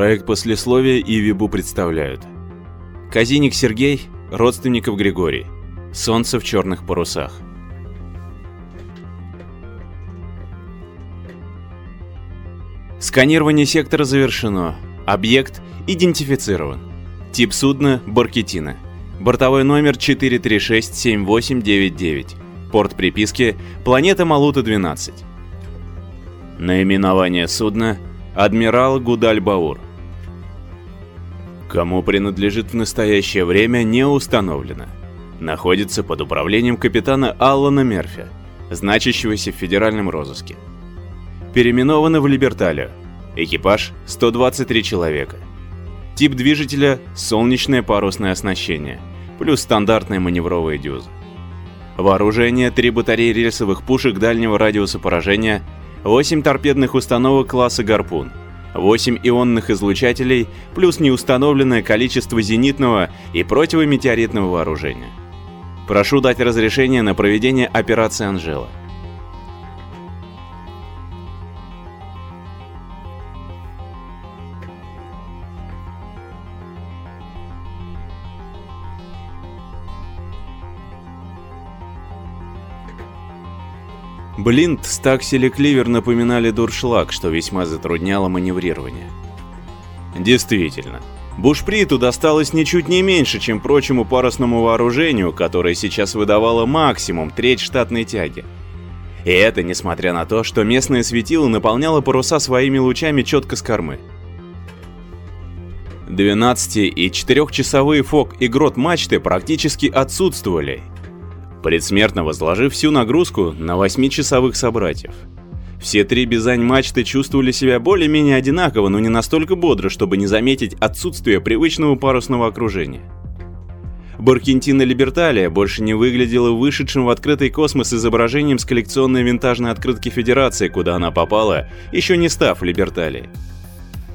Проект послесловия и Вибу представляют. Казиник Сергей, родственников Григорий. Солнце в черных парусах. Сканирование сектора завершено. Объект идентифицирован. Тип судна – Баркетина. Бортовой номер 4367899. Порт приписки – планета Малута-12. Наименование судна – Адмирал Гудаль-Баур. Кому принадлежит в настоящее время не установлено. Находится под управлением капитана Аллана Мерфи, значащегося в федеральном розыске. Переименовано в Либерталию. Экипаж – 123 человека. Тип движителя – солнечное парусное оснащение, плюс стандартные маневровые дюзы. Вооружение – 3 батареи рельсовых пушек дальнего радиуса поражения, 8 торпедных установок класса «Гарпун», 8 ионных излучателей, плюс неустановленное количество зенитного и противометеоритного вооружения. Прошу дать разрешение на проведение операции «Анжела». Блинт, Стаксель и Кливер напоминали дуршлаг, что весьма затрудняло маневрирование. Действительно, Бушприту досталось ничуть не меньше, чем прочему парусному вооружению, которое сейчас выдавало максимум треть штатной тяги. И это несмотря на то, что местное светило наполняло паруса своими лучами четко с кормы. 12 и 4-часовые фок и грот мачты практически отсутствовали, предсмертно возложив всю нагрузку на 8-часовых собратьев. Все три бизань-мачты чувствовали себя более-менее одинаково, но не настолько бодро, чтобы не заметить отсутствие привычного парусного окружения. Баркентина Либерталия больше не выглядела вышедшим в открытый космос изображением с коллекционной винтажной открытки Федерации, куда она попала, еще не став Либерталией.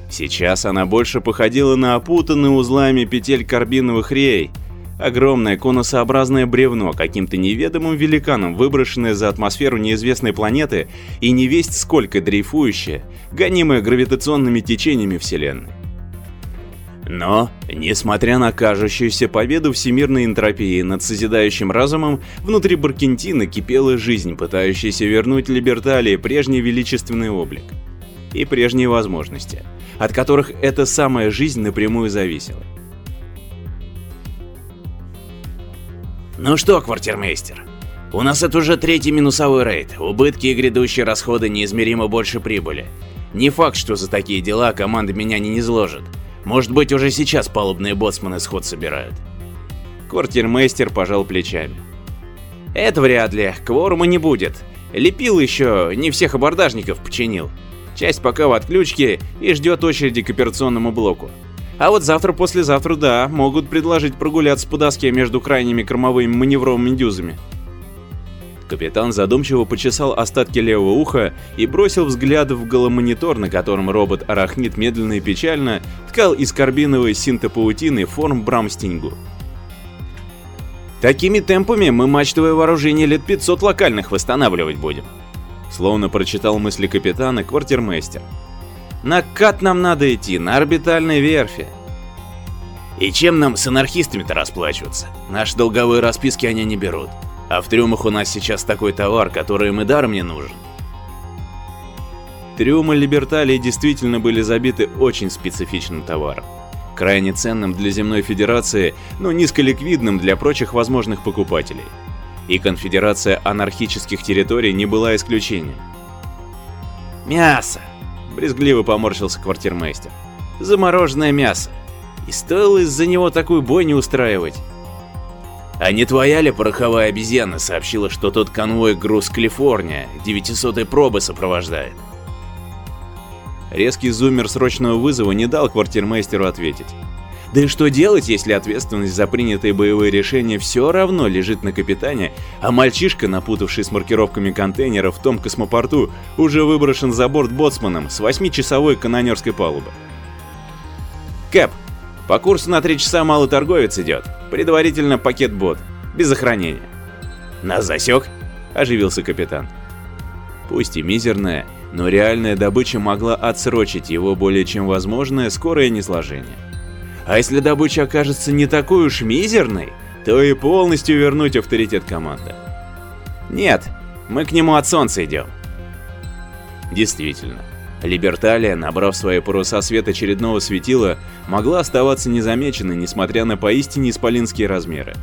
Сейчас она больше походила на опутанный узлами петель карбиновых рей – Огромное конусообразное бревно, каким-то неведомым великаном, выброшенное за атмосферу неизвестной планеты и невесть сколько дрейфующее, гонимое гравитационными течениями Вселенной. Но, несмотря на кажущуюся победу всемирной энтропии над созидающим разумом, внутри Баркентина кипела жизнь, пытающаяся вернуть Либерталии прежний величественный облик и прежние возможности, от которых эта самая жизнь напрямую зависела. Ну что, квартирмейстер, у нас это уже третий минусовой рейд, убытки и грядущие расходы неизмеримо больше прибыли. Не факт, что за такие дела команда меня не низложит. Может быть, уже сейчас палубные боцманы сход собирают. Квартирмейстер пожал плечами. Это вряд ли, кворума не будет. Лепил еще, не всех абордажников починил. Часть пока в отключке и ждет очереди к операционному блоку. А вот завтра-послезавтра, да, могут предложить прогуляться по доске между крайними кормовыми маневровыми дюзами. Капитан задумчиво почесал остатки левого уха и бросил взгляд в голомонитор, на котором робот-арахнит медленно и печально ткал из карбиновой синтопаутины форм Брамстингу. «Такими темпами мы мачтовое вооружение лет 500 локальных восстанавливать будем», словно прочитал мысли капитана квартирмейстер. На кат нам надо идти, на орбитальной верфи. И чем нам с анархистами-то расплачиваться? Наши долговые расписки они не берут. А в трюмах у нас сейчас такой товар, который им и даром не нужен. Трюмы Либерталии действительно были забиты очень специфичным товаром. Крайне ценным для Земной Федерации, но низколиквидным для прочих возможных покупателей. И Конфедерация анархических территорий не была исключением. Мясо брезгливо поморщился квартирмейстер. Замороженное мясо. И стоило из-за него такую бойню устраивать. А не твоя ли пороховая обезьяна сообщила, что тот конвой груз Калифорния 900-й пробы сопровождает? Резкий зумер срочного вызова не дал квартирмейстеру ответить. Да и что делать, если ответственность за принятые боевые решения все равно лежит на капитане, а мальчишка, напутавший с маркировками контейнера в том космопорту, уже выброшен за борт боцманом с 8-часовой канонерской палубы. Кэп, по курсу на 3 часа малый торговец идет, предварительно пакет бот, без охранения. Нас засек? Оживился капитан. Пусть и мизерная, но реальная добыча могла отсрочить его более чем возможное скорое несложение. А если добыча окажется не такой уж мизерной, то и полностью вернуть авторитет команды. Нет, мы к нему от солнца идем. Действительно, Либерталия, набрав свои паруса свет очередного светила, могла оставаться незамеченной, несмотря на поистине исполинские размеры.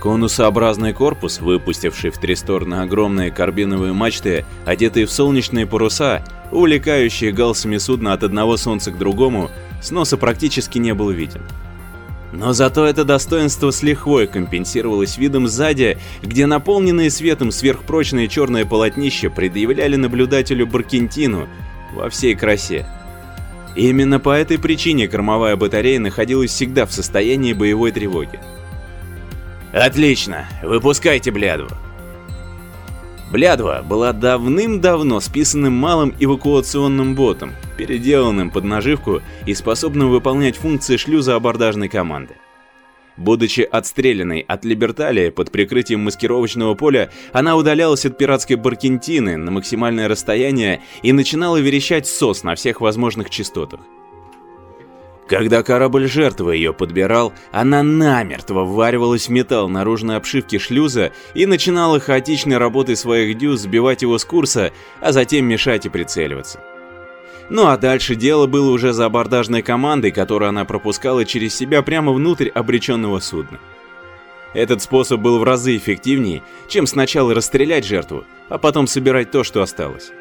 Конусообразный корпус, выпустивший в три стороны огромные карбиновые мачты, одетые в солнечные паруса, увлекающие галсами судна от одного солнца к другому, с носа практически не был виден. Но зато это достоинство с лихвой компенсировалось видом сзади, где наполненные светом сверхпрочные черные полотнища предъявляли наблюдателю Баркентину во всей красе. Именно по этой причине кормовая батарея находилась всегда в состоянии боевой тревоги. «Отлично! Выпускайте блядву!» Блядва была давным-давно списанным малым эвакуационным ботом, переделанным под наживку и способным выполнять функции шлюза абордажной команды. Будучи отстрелянной от Либерталия под прикрытием маскировочного поля, она удалялась от пиратской Баркентины на максимальное расстояние и начинала верещать сос на всех возможных частотах. Когда корабль жертвы ее подбирал, она намертво вваривалась в металл наружной обшивки шлюза и начинала хаотичной работой своих дюз сбивать его с курса, а затем мешать и прицеливаться. Ну а дальше дело было уже за абордажной командой, которую она пропускала через себя прямо внутрь обреченного судна. Этот способ был в разы эффективнее, чем сначала расстрелять жертву, а потом собирать то, что осталось.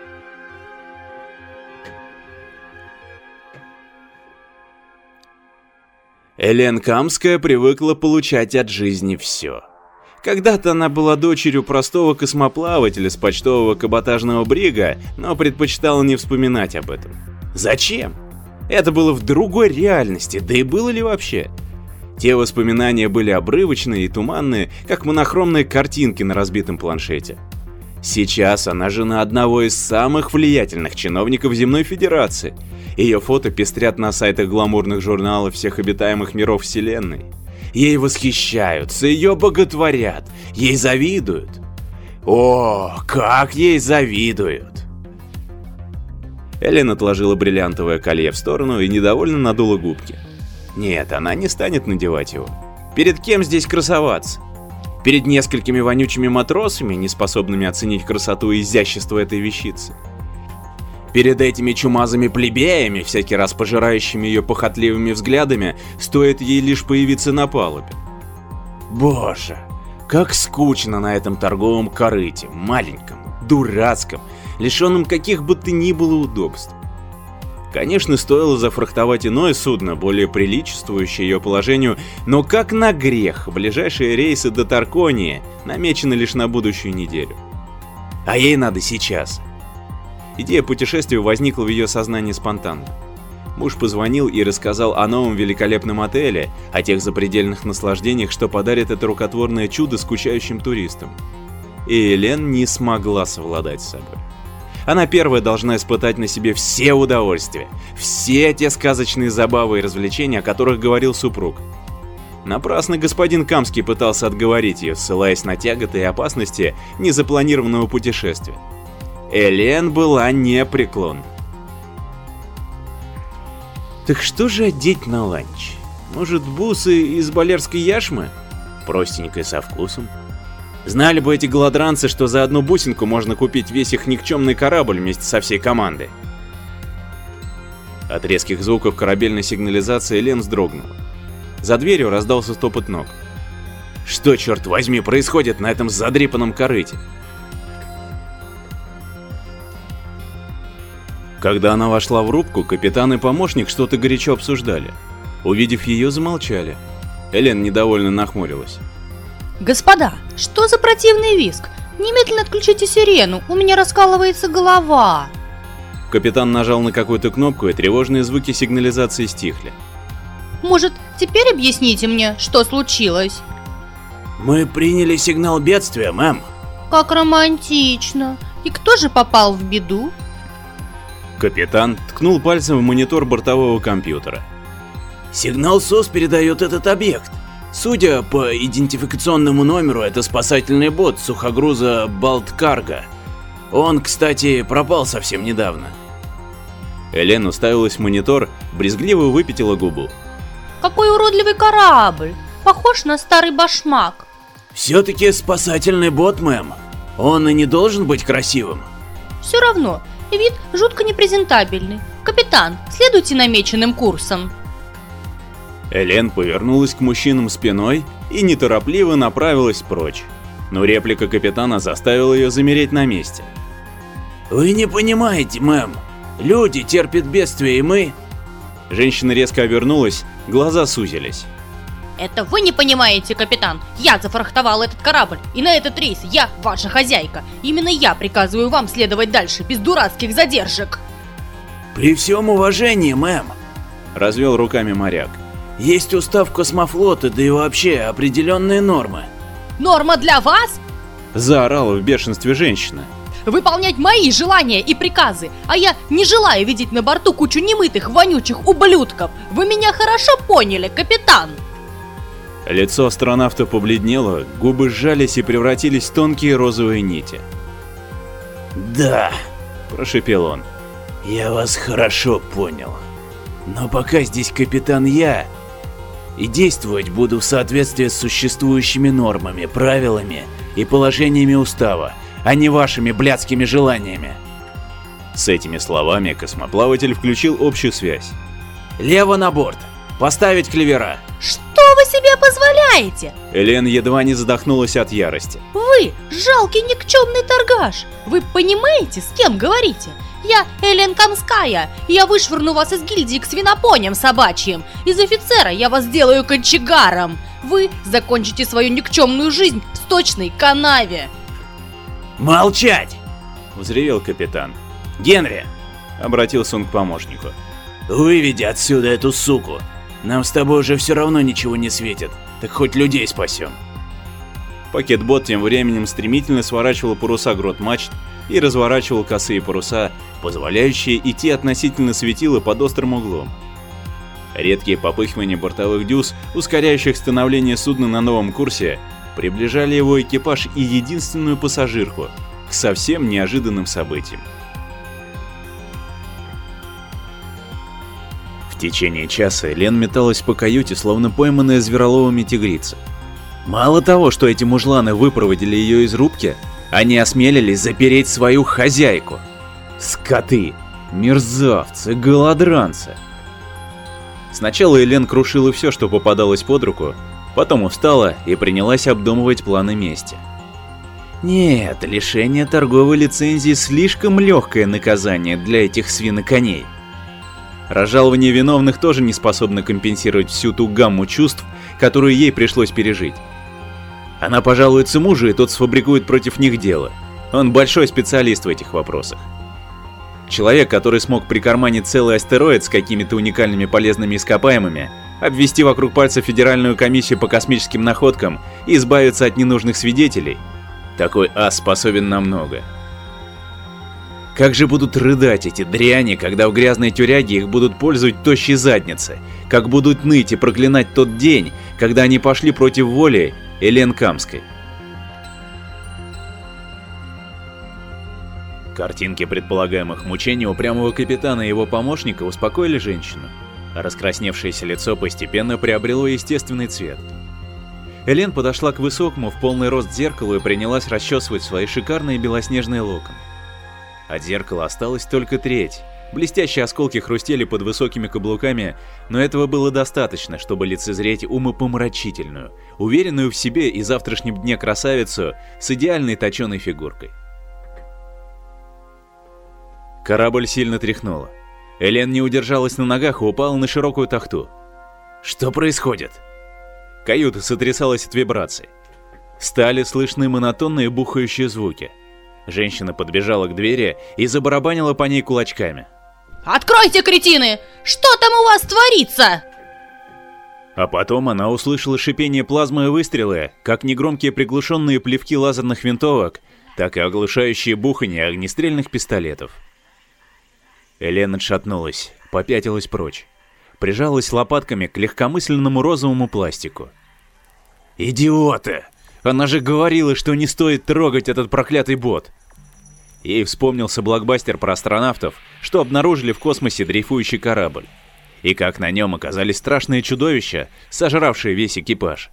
Элен Камская привыкла получать от жизни все. Когда-то она была дочерью простого космоплавателя с почтового каботажного брига, но предпочитала не вспоминать об этом. Зачем? Это было в другой реальности, да и было ли вообще? Те воспоминания были обрывочные и туманные, как монохромные картинки на разбитом планшете. Сейчас она жена одного из самых влиятельных чиновников Земной Федерации. Ее фото пестрят на сайтах гламурных журналов всех обитаемых миров Вселенной. Ей восхищаются, ее боготворят, ей завидуют. О, как ей завидуют! Эллен отложила бриллиантовое колье в сторону и недовольно надула губки. Нет, она не станет надевать его. Перед кем здесь красоваться? Перед несколькими вонючими матросами, не способными оценить красоту и изящество этой вещицы. Перед этими чумазыми плебеями, всякий раз пожирающими ее похотливыми взглядами, стоит ей лишь появиться на палубе. Боже, как скучно на этом торговом корыте, маленьком, дурацком, лишенном каких бы то ни было удобств. Конечно, стоило зафрахтовать иное судно, более приличествующее ее положению, но как на грех, ближайшие рейсы до Тарконии намечены лишь на будущую неделю. А ей надо сейчас. Идея путешествия возникла в ее сознании спонтанно. Муж позвонил и рассказал о новом великолепном отеле, о тех запредельных наслаждениях, что подарит это рукотворное чудо скучающим туристам. И Элен не смогла совладать с собой. Она первая должна испытать на себе все удовольствия, все те сказочные забавы и развлечения, о которых говорил супруг. Напрасно господин Камский пытался отговорить ее, ссылаясь на тяготы и опасности незапланированного путешествия. Элен была непреклонна. Так что же одеть на ланч? Может, бусы из балерской яшмы? Простенькой со вкусом. Знали бы эти голодранцы, что за одну бусинку можно купить весь их никчемный корабль вместе со всей командой. От резких звуков корабельной сигнализации Лен вздрогнула. За дверью раздался топот ног. Что, черт возьми, происходит на этом задрипанном корыте? Когда она вошла в рубку, капитан и помощник что-то горячо обсуждали. Увидев ее, замолчали. Элен недовольно нахмурилась. Господа, что за противный виск? Немедленно отключите сирену, у меня раскалывается голова. Капитан нажал на какую-то кнопку, и тревожные звуки сигнализации стихли. Может, теперь объясните мне, что случилось? Мы приняли сигнал бедствия, мэм. Как романтично. И кто же попал в беду? Капитан ткнул пальцем в монитор бортового компьютера. Сигнал СОС передает этот объект. Судя по идентификационному номеру, это спасательный бот сухогруза Балткарго. Он, кстати, пропал совсем недавно. Элен уставилась в монитор, брезгливо выпятила губу. Какой уродливый корабль! Похож на старый башмак. Все-таки спасательный бот, мэм. Он и не должен быть красивым. Все равно, вид жутко непрезентабельный. Капитан, следуйте намеченным курсом. Элен повернулась к мужчинам спиной и неторопливо направилась прочь. Но реплика капитана заставила ее замереть на месте. «Вы не понимаете, мэм. Люди терпят бедствие, и мы...» Женщина резко обернулась, глаза сузились. Это вы не понимаете, капитан. Я зафрахтовал этот корабль, и на этот рейс я ваша хозяйка. Именно я приказываю вам следовать дальше, без дурацких задержек. При всем уважении, мэм. Развел руками моряк. Есть устав космофлота, да и вообще определенные нормы. Норма для вас? Заорала в бешенстве женщина. Выполнять мои желания и приказы, а я не желаю видеть на борту кучу немытых, вонючих ублюдков. Вы меня хорошо поняли, капитан? Лицо астронавта побледнело, губы сжались и превратились в тонкие розовые нити. «Да», – прошепел он. «Я вас хорошо понял. Но пока здесь капитан я, и действовать буду в соответствии с существующими нормами, правилами и положениями устава, а не вашими блядскими желаниями». С этими словами космоплаватель включил общую связь. «Лево на борт! Поставить клевера!» Что вы себе позволяете? Элен едва не задохнулась от ярости. Вы жалкий никчемный торгаш. Вы понимаете, с кем говорите? Я Элен Камская, я вышвырну вас из гильдии к свинопоням собачьим. Из офицера я вас сделаю кочегаром. Вы закончите свою никчемную жизнь в сточной канаве. Молчать! Взревел капитан. Генри! Обратился он к помощнику. Выведи отсюда эту суку. Нам с тобой уже все равно ничего не светит, так хоть людей спасем. Пакетбот тем временем стремительно сворачивал паруса грот мачт и разворачивал косые паруса, позволяющие идти относительно светила под острым углом. Редкие попыхивания бортовых дюз, ускоряющих становление судна на новом курсе, приближали его экипаж и единственную пассажирку к совсем неожиданным событиям. течение часа Лен металась по каюте, словно пойманная звероловыми тигрица. Мало того, что эти мужланы выпроводили ее из рубки, они осмелились запереть свою хозяйку. Скоты, мерзавцы, голодранцы. Сначала Элен крушила все, что попадалось под руку, потом устала и принялась обдумывать планы мести. Нет, лишение торговой лицензии слишком легкое наказание для этих свиноконей. Разжалование виновных тоже не способно компенсировать всю ту гамму чувств, которую ей пришлось пережить. Она пожалуется мужу, и тот сфабрикует против них дело. Он большой специалист в этих вопросах. Человек, который смог прикарманить целый астероид с какими-то уникальными полезными ископаемыми, обвести вокруг пальца Федеральную комиссию по космическим находкам и избавиться от ненужных свидетелей, такой ас способен на многое. Как же будут рыдать эти дряни, когда в грязной тюряге их будут пользовать тощие задницы, как будут ныть и проклинать тот день, когда они пошли против воли Элен Камской. Картинки предполагаемых мучений упрямого капитана и его помощника успокоили женщину. А раскрасневшееся лицо постепенно приобрело естественный цвет. Элен подошла к высокому в полный рост зеркалу и принялась расчесывать свои шикарные белоснежные локоны. От зеркала осталась только треть. Блестящие осколки хрустели под высокими каблуками, но этого было достаточно, чтобы лицезреть умопомрачительную, уверенную в себе и завтрашнем дне красавицу с идеальной точеной фигуркой. Корабль сильно тряхнуло. Элен не удержалась на ногах и упала на широкую тахту. Что происходит? Каюта сотрясалась от вибраций. Стали слышны монотонные бухающие звуки – Женщина подбежала к двери и забарабанила по ней кулачками. «Откройте, кретины! Что там у вас творится?» А потом она услышала шипение плазмы и выстрелы, как негромкие приглушенные плевки лазерных винтовок, так и оглушающие бухание огнестрельных пистолетов. Элена отшатнулась, попятилась прочь. Прижалась лопатками к легкомысленному розовому пластику. «Идиоты!» Она же говорила, что не стоит трогать этот проклятый бот. Ей вспомнился блокбастер про астронавтов, что обнаружили в космосе дрейфующий корабль. И как на нем оказались страшные чудовища, сожравшие весь экипаж.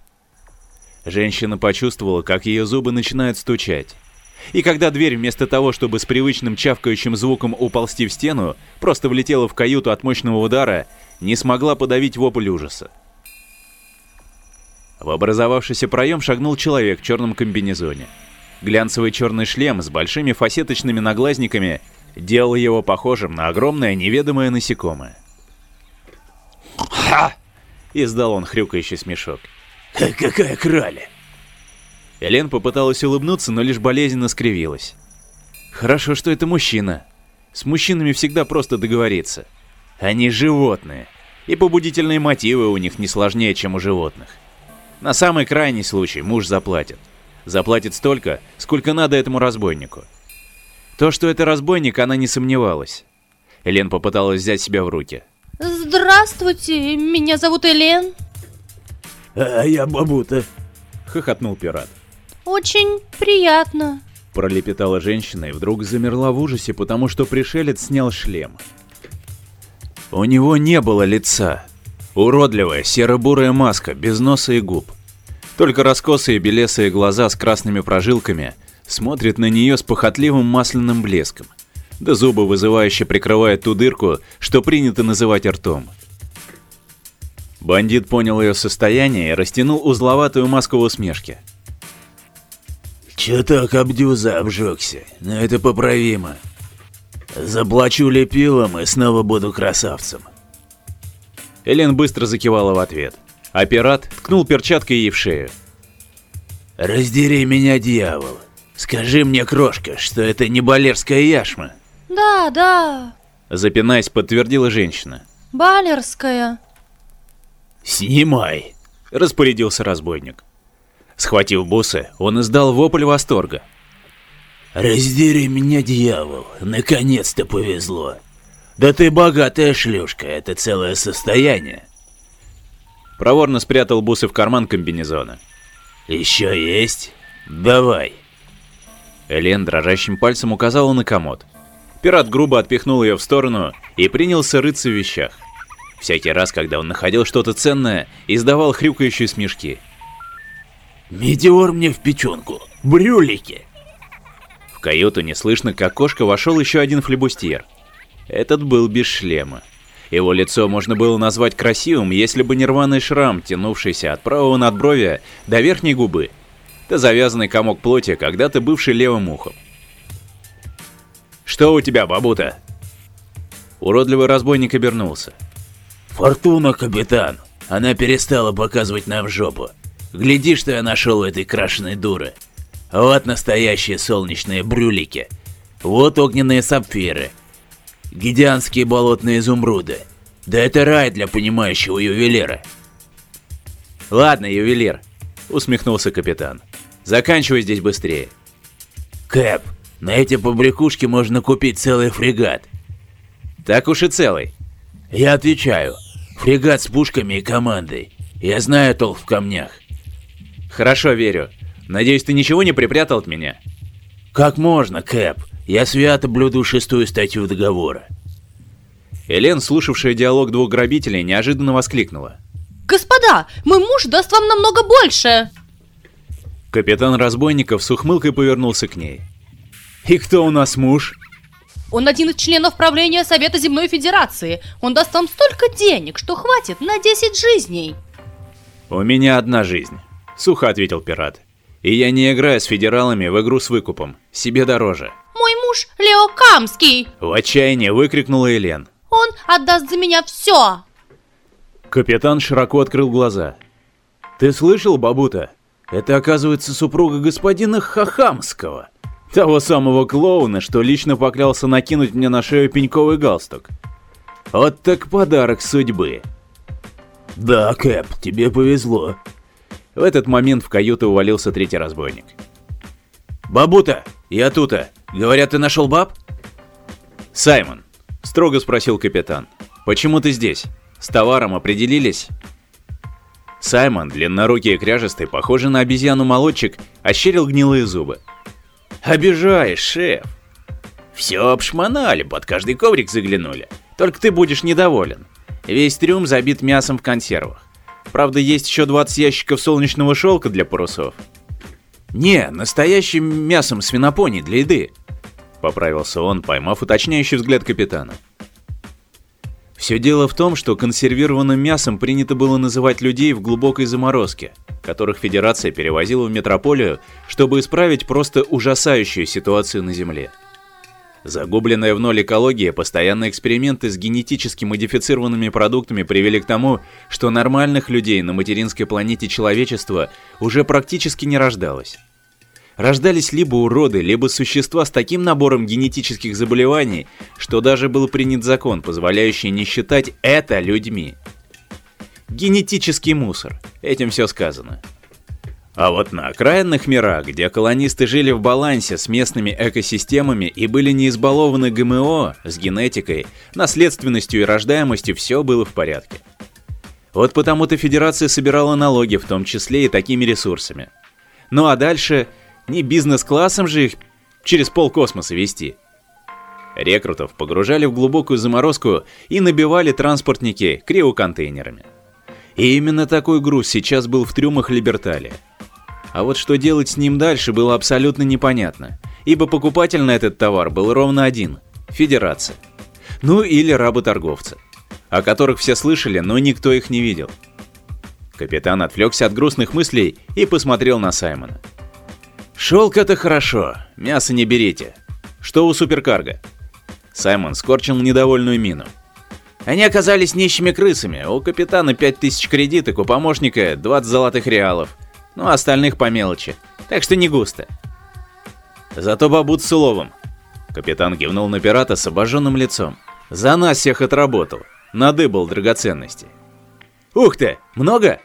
Женщина почувствовала, как ее зубы начинают стучать. И когда дверь вместо того, чтобы с привычным чавкающим звуком уползти в стену, просто влетела в каюту от мощного удара, не смогла подавить вопль ужаса. В образовавшийся проем шагнул человек в черном комбинезоне. Глянцевый черный шлем с большими фасеточными наглазниками делал его похожим на огромное неведомое насекомое. «Ха!» — издал он хрюкающий смешок. «Какая краля!» Элен попыталась улыбнуться, но лишь болезненно скривилась. Хорошо, что это мужчина. С мужчинами всегда просто договориться. Они животные, и побудительные мотивы у них не сложнее, чем у животных. На самый крайний случай муж заплатит. Заплатит столько, сколько надо этому разбойнику. То, что это разбойник, она не сомневалась. Элен попыталась взять себя в руки. Здравствуйте, меня зовут Элен. А я Бабута. Хохотнул пират. Очень приятно. Пролепетала женщина и вдруг замерла в ужасе, потому что пришелец снял шлем. У него не было лица. Уродливая серо-бурая маска, без носа и губ. Только раскосые белесые глаза с красными прожилками смотрят на нее с похотливым масляным блеском. Да зубы вызывающе прикрывают ту дырку, что принято называть ртом. Бандит понял ее состояние и растянул узловатую маску в усмешке. Чуток обдюза обжегся, но это поправимо. Заплачу лепилом и снова буду красавцем. Элен быстро закивала в ответ, а пират ткнул перчаткой ей в шею. «Раздери меня, дьявол! Скажи мне, крошка, что это не балерская яшма!» Да, да. Запинаясь, подтвердила женщина. Балерская. «Снимай!» – распорядился разбойник. Схватив бусы, он издал вопль восторга. «Раздери меня, дьявол! Наконец-то повезло! Да ты богатая шлюшка, это целое состояние!» Проворно спрятал бусы в карман комбинезона. «Еще есть? Давай!» Элен дрожащим пальцем указала на комод. Пират грубо отпихнул ее в сторону и принялся рыться в вещах. Всякий раз, когда он находил что-то ценное, издавал хрюкающие смешки. «Метеор мне в печенку! Брюлики!» В каюту неслышно, как кошка вошел еще один флебустьер. Этот был без шлема. Его лицо можно было назвать красивым, если бы не рваный шрам, тянувшийся от правого надбровия до верхней губы, да завязанный комок плоти, когда-то бывший левым ухом. «Что у тебя, бабута?» Уродливый разбойник обернулся. «Фортуна, капитан! Она перестала показывать нам жопу. Гляди, что я нашел у этой крашеной дуры. Вот настоящие солнечные брюлики. Вот огненные сапфиры. Гидианские болотные изумруды. Да это рай для понимающего ювелира. «Ладно, ювелир», — усмехнулся капитан. «Заканчивай здесь быстрее». «Кэп, на эти побрякушки можно купить целый фрегат». «Так уж и целый». «Я отвечаю. Фрегат с пушками и командой. Я знаю толк в камнях». «Хорошо, верю. Надеюсь, ты ничего не припрятал от меня?» «Как можно, Кэп? Я свято блюду шестую статью договора». Элен, слушавшая диалог двух грабителей, неожиданно воскликнула. Господа, мой муж даст вам намного больше. Капитан разбойников с ухмылкой повернулся к ней. «И кто у нас муж?» Он один из членов правления Совета Земной Федерации. Он даст вам столько денег, что хватит на 10 жизней. «У меня одна жизнь», — сухо ответил пират. «И я не играю с федералами в игру с выкупом. Себе дороже». Мой муж Лео Камский. В отчаянии выкрикнула Элен. Он отдаст за меня все. Капитан широко открыл глаза. «Ты слышал, бабута? Это, оказывается, супруга господина Хахамского, того самого клоуна, что лично поклялся накинуть мне на шею пеньковый галстук. Вот так подарок судьбы». «Да, Кэп, тебе повезло». В этот момент в каюту увалился третий разбойник. «Бабута, я тута. Говорят, ты нашел баб?» «Саймон», — строго спросил капитан, — «почему ты здесь?» С товаром определились? Саймон, длиннорукий и кряжестый, похожий на обезьяну-молодчик, ощерил гнилые зубы. «Обижаешь, шеф!» Все обшмонали, под каждый коврик заглянули. Только ты будешь недоволен. Весь трюм забит мясом в консервах. Правда, есть еще 20 ящиков солнечного шелка для парусов. Не, настоящим мясом свинопони для еды. Поправился он, поймав уточняющий взгляд капитана. Все дело в том, что консервированным мясом принято было называть людей в глубокой заморозке, которых Федерация перевозила в метрополию, чтобы исправить просто ужасающую ситуацию на Земле. Загубленная в ноль экология, постоянные эксперименты с генетически модифицированными продуктами привели к тому, что нормальных людей на материнской планете человечества уже практически не рождалось. Рождались либо уроды, либо существа с таким набором генетических заболеваний, что даже был принят закон, позволяющий не считать это людьми. Генетический мусор. Этим все сказано. А вот на окраинных мирах, где колонисты жили в балансе с местными экосистемами и были не избалованы ГМО, с генетикой, наследственностью и рождаемостью, все было в порядке. Вот потому-то Федерация собирала налоги, в том числе и такими ресурсами. Ну а дальше не бизнес-классом же их через полкосмоса вести. Рекрутов погружали в глубокую заморозку и набивали транспортники криоконтейнерами. И именно такой груз сейчас был в трюмах Либерталия. А вот что делать с ним дальше было абсолютно непонятно, ибо покупатель на этот товар был ровно один – Федерация. Ну или работорговцы, о которых все слышали, но никто их не видел. Капитан отвлекся от грустных мыслей и посмотрел на Саймона. «Шелк это хорошо, мясо не берите. Что у суперкарга?» Саймон скорчил недовольную мину. Они оказались нищими крысами, у капитана 5000 кредиток, у помощника 20 золотых реалов – ну а остальных по мелочи, так что не густо. Зато бабут с уловом. Капитан кивнул на пирата с обожженным лицом. За нас всех отработал, надыбал драгоценности. Ух ты, много?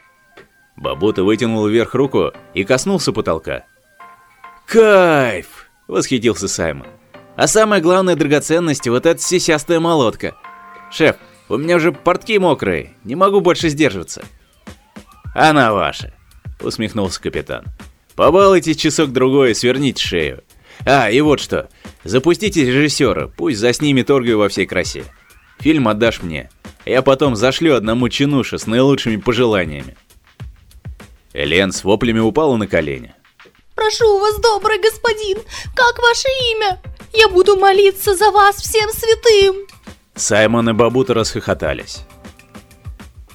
Бабута вытянул вверх руку и коснулся потолка. «Кайф!» — восхитился Саймон. «А самая главная драгоценность — вот эта сисястая молотка. Шеф, у меня уже портки мокрые, не могу больше сдерживаться». «Она ваша», — усмехнулся капитан. «Побалуйтесь часок-другой сверните шею. А, и вот что. Запустите режиссера, пусть заснимет оргию во всей красе. Фильм отдашь мне. Я потом зашлю одному чинуше с наилучшими пожеланиями». Элен с воплями упала на колени. «Прошу вас, добрый господин, как ваше имя? Я буду молиться за вас всем святым!» Саймон и Бабута расхохотались.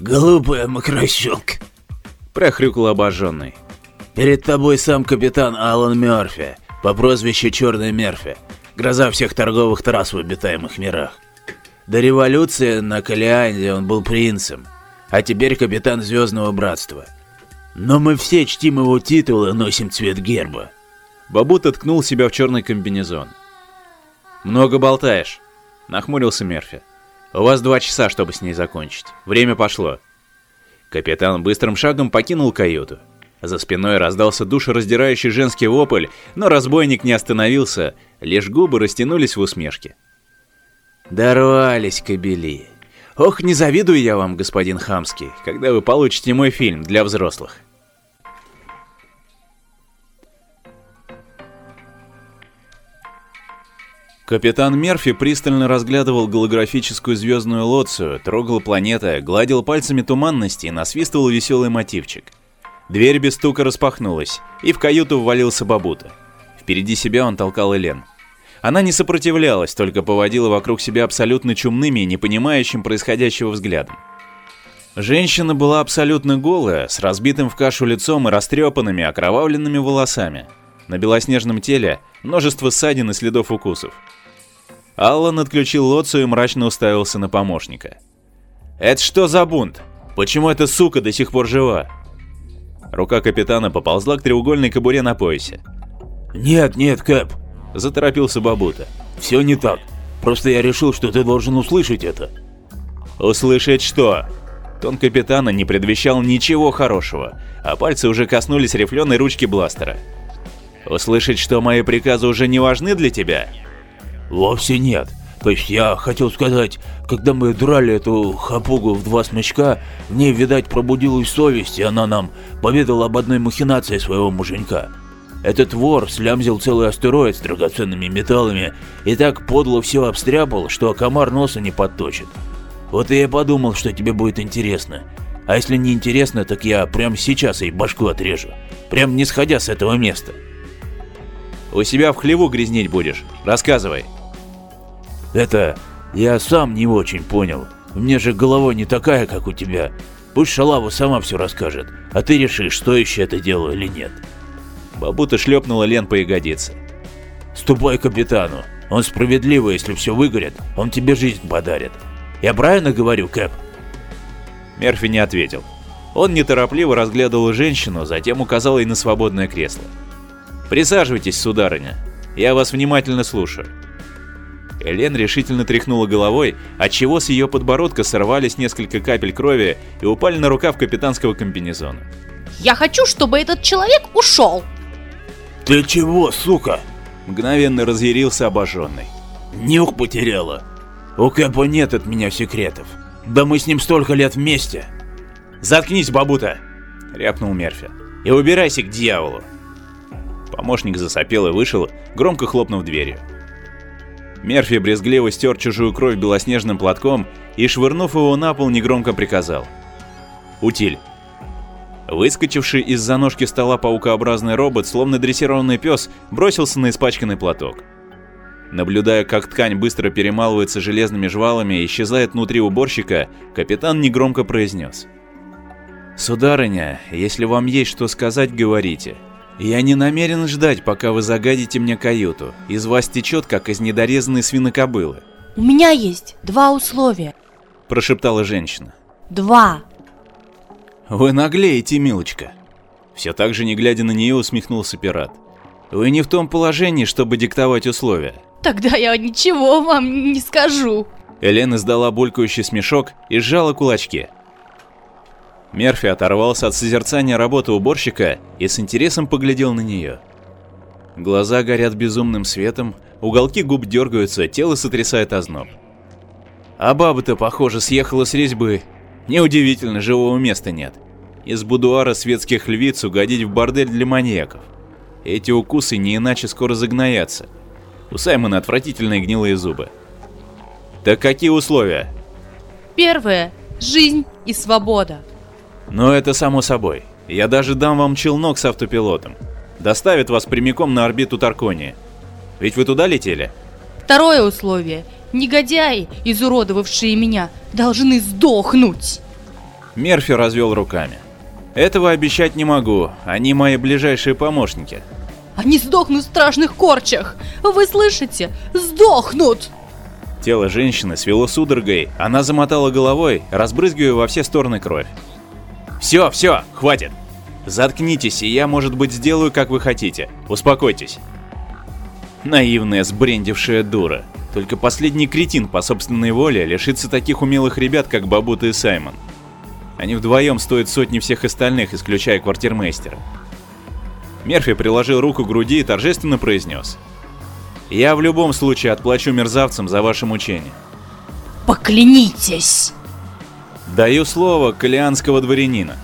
«Глупая мокрощелка!» Прохрюкал обожженный. «Перед тобой сам капитан Алан Мёрфи, по прозвищу Черный Мерфи, гроза всех торговых трасс в обитаемых мирах. До революции на Калианде он был принцем, а теперь капитан Звездного Братства. Но мы все чтим его титул и носим цвет герба». Бабут ткнул себя в черный комбинезон. «Много болтаешь», — нахмурился Мерфи. «У вас два часа, чтобы с ней закончить. Время пошло». Капитан быстрым шагом покинул каюту. За спиной раздался душераздирающий женский вопль, но разбойник не остановился, лишь губы растянулись в усмешке. «Дорвались кобели. Ох, не завидую я вам, господин Хамский, когда вы получите мой фильм для взрослых». Капитан Мерфи пристально разглядывал голографическую звездную лоцию, трогал планеты, гладил пальцами туманности и насвистывал веселый мотивчик. Дверь без стука распахнулась, и в каюту ввалился Бабута. Впереди себя он толкал Элен. Она не сопротивлялась, только поводила вокруг себя абсолютно чумными и не понимающим происходящего взглядом. Женщина была абсолютно голая, с разбитым в кашу лицом и растрепанными, окровавленными волосами. На белоснежном теле множество ссадин и следов укусов. Аллан отключил лоцию и мрачно уставился на помощника. «Это что за бунт? Почему эта сука до сих пор жива?» Рука капитана поползла к треугольной кобуре на поясе. «Нет, нет, Кэп!» – заторопился Бабута. «Все не так. Просто я решил, что ты должен услышать это». «Услышать что?» Тон капитана не предвещал ничего хорошего, а пальцы уже коснулись рифленой ручки бластера. «Услышать, что мои приказы уже не важны для тебя?» Вовсе нет. То есть я хотел сказать, когда мы драли эту хапугу в два смычка, в ней, видать, пробудилась совесть, и она нам поведала об одной махинации своего муженька. Этот вор слямзил целый астероид с драгоценными металлами и так подло все обстряпал, что комар носа не подточит. Вот и я подумал, что тебе будет интересно. А если не интересно, так я прямо сейчас ей башку отрежу. Прям не сходя с этого места. У себя в хлеву грязнить будешь. Рассказывай. Это я сам не очень понял. Мне же голова не такая, как у тебя. Пусть Шалава сама все расскажет, а ты решишь, стоящее это дело или нет. Бабута шлепнула Лен по ягодице. Ступай к капитану. Он справедливый, если все выгорит, он тебе жизнь подарит. Я правильно говорю, Кэп? Мерфи не ответил. Он неторопливо разглядывал женщину, затем указал ей на свободное кресло. «Присаживайтесь, сударыня. Я вас внимательно слушаю». Элен решительно тряхнула головой, отчего с ее подбородка сорвались несколько капель крови и упали на рукав капитанского комбинезона. Я хочу, чтобы этот человек ушел. Ты чего, сука? Мгновенно разъярился обожженный. Нюх потеряла. У Кэпа нет от меня секретов. Да мы с ним столько лет вместе. Заткнись, бабута! Рявкнул Мерфи. И убирайся к дьяволу. Помощник засопел и вышел, громко хлопнув дверью. Мерфи брезгливо стер чужую кровь белоснежным платком и, швырнув его на пол, негромко приказал. «Утиль». Выскочивший из-за ножки стола паукообразный робот, словно дрессированный пес, бросился на испачканный платок. Наблюдая, как ткань быстро перемалывается железными жвалами и исчезает внутри уборщика, капитан негромко произнес. «Сударыня, если вам есть что сказать, говорите. Я не намерен ждать, пока вы загадите мне каюту. Из вас течет, как из недорезанной свинокобылы». «У меня есть два условия», – прошептала женщина. «Два». «Вы наглеете, милочка». Все так же, не глядя на нее, усмехнулся пират. «Вы не в том положении, чтобы диктовать условия. Тогда я ничего вам не скажу. Элен издала булькающий смешок и сжала кулачки. Мерфи оторвался от созерцания работы уборщика и с интересом поглядел на нее. Глаза горят безумным светом, уголки губ дергаются, тело сотрясает озноб. А баба-то, похоже, съехала с резьбы. Неудивительно, живого места нет. Из будуара светских львиц угодить в бордель для маньяков. Эти укусы не иначе скоро загноятся. У Саймона отвратительные гнилые зубы. Так какие условия? Первое – жизнь и свобода. Но это само собой. Я даже дам вам челнок с автопилотом. Доставит вас прямиком на орбиту Тарконии. Ведь вы туда летели? Второе условие. Негодяи, изуродовавшие меня, должны сдохнуть. Мерфи развел руками. Этого обещать не могу, они мои ближайшие помощники. Они сдохнут в страшных корчах. Вы слышите? Сдохнут! Тело женщины свело судорогой, она замотала головой, разбрызгивая во все стороны кровь. «Все, все, хватит! Заткнитесь, и я, может быть, сделаю, как вы хотите. Успокойтесь». Наивная, сбрендившая дура. Только последний кретин по собственной воле лишится таких умелых ребят, как Бабута и Саймон. Они вдвоем стоят сотни всех остальных, исключая квартирмейстера. Мерфи приложил руку к груди и торжественно произнес. «Я в любом случае отплачу мерзавцам за ваше мучение». «Поклянитесь!» «Даю слово калианского дворянина».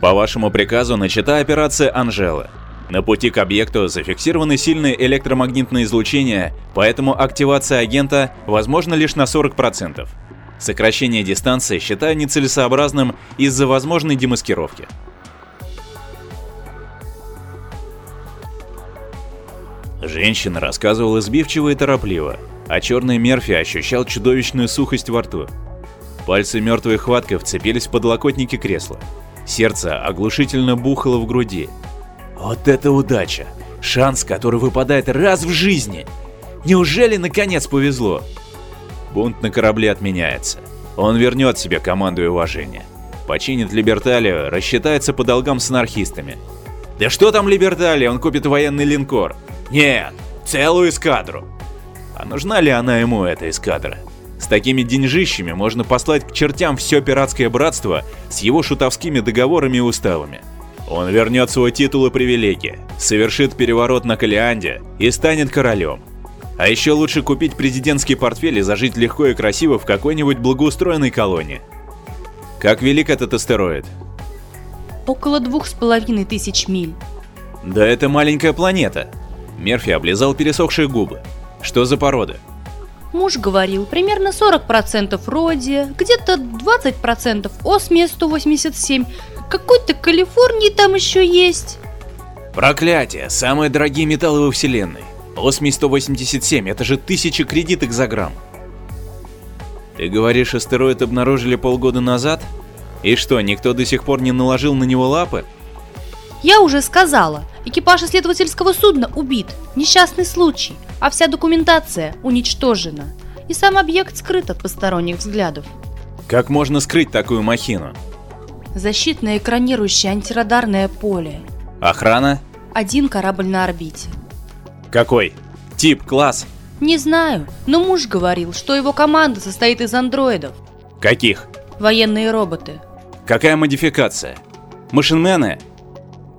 По вашему приказу начата операция «Анжела». На пути к объекту зафиксированы сильные электромагнитные излучения, поэтому активация агента возможна лишь на 40%. Сокращение дистанции считаю нецелесообразным из-за возможной демаскировки. Женщина рассказывала сбивчиво и торопливо, а черный Мерфи ощущал чудовищную сухость во рту. Пальцы мертвой хваткой вцепились в подлокотники кресла. Сердце оглушительно бухало в груди. Вот это удача! Шанс, который выпадает раз в жизни! Неужели наконец повезло? Бунт на корабле отменяется. Он вернет себе команду и уважение. Починит Либерталию, рассчитается по долгам с анархистами. Да что там Либерталия, он купит военный линкор. Нет, целую эскадру. А нужна ли она ему, эта эскадра? С такими деньжищами можно послать к чертям все пиратское братство с его шутовскими договорами и уставами. Он вернет свой титул и привилегии, совершит переворот на Калианде и станет королем. А еще лучше купить президентский портфель и зажить легко и красиво в какой-нибудь благоустроенной колонии. Как велик этот астероид? Около двух с половиной тысяч миль. Да это маленькая планета. Мерфи облизал пересохшие губы. Что за порода? Муж говорил, примерно 40% Родия, где-то 20% Осмия 187, какой-то Калифорнии там еще есть. Проклятие, самые дорогие металлы во вселенной. Осмий 187, это же тысяча кредиток за грамм. Ты говоришь, астероид обнаружили полгода назад? И что, никто до сих пор не наложил на него лапы? Я уже сказала, экипаж исследовательского судна убит, несчастный случай, а вся документация уничтожена. И сам объект скрыт от посторонних взглядов. Как можно скрыть такую махину? Защитное экранирующее антирадарное поле. Охрана? Один корабль на орбите. Какой? Тип, класс? Не знаю, но муж говорил, что его команда состоит из андроидов. Каких? Военные роботы. Какая модификация? Машинмены?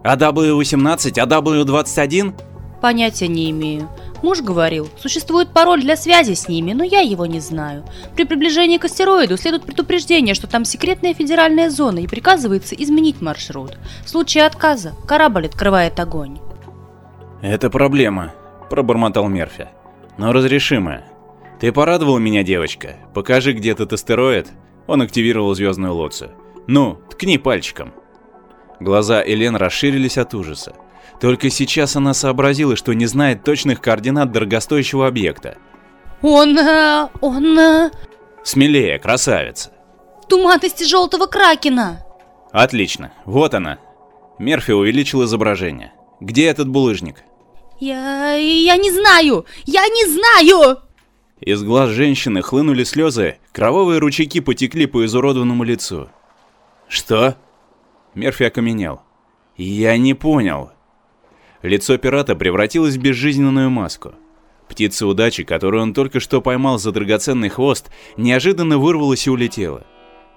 AW18, AW21? Понятия не имею. Муж говорил, существует пароль для связи с ними, но я его не знаю. При приближении к астероиду следует предупреждение, что там секретная федеральная зона и приказывается изменить маршрут. В случае отказа корабль открывает огонь. Это проблема, пробормотал Мерфи. Но разрешимая. Ты порадовала меня, девочка. Покажи, где этот астероид. Он активировал звездную лоцию. Ну, ткни пальчиком. Глаза Элен расширились от ужаса. Только сейчас она сообразила, что не знает точных координат дорогостоящего объекта. Он... Э, он... Э, Смелее, красавица. туманности желтого кракена. Отлично, вот она. Мерфи увеличил изображение. Где этот булыжник? Я... я не знаю! Я не знаю! Из глаз женщины хлынули слезы, кровавые ручейки потекли по изуродованному лицу. Что? Мерфи окаменел. Я не понял. Лицо пирата превратилось в безжизненную маску. Птица удачи, которую он только что поймал за драгоценный хвост, неожиданно вырвалась и улетела.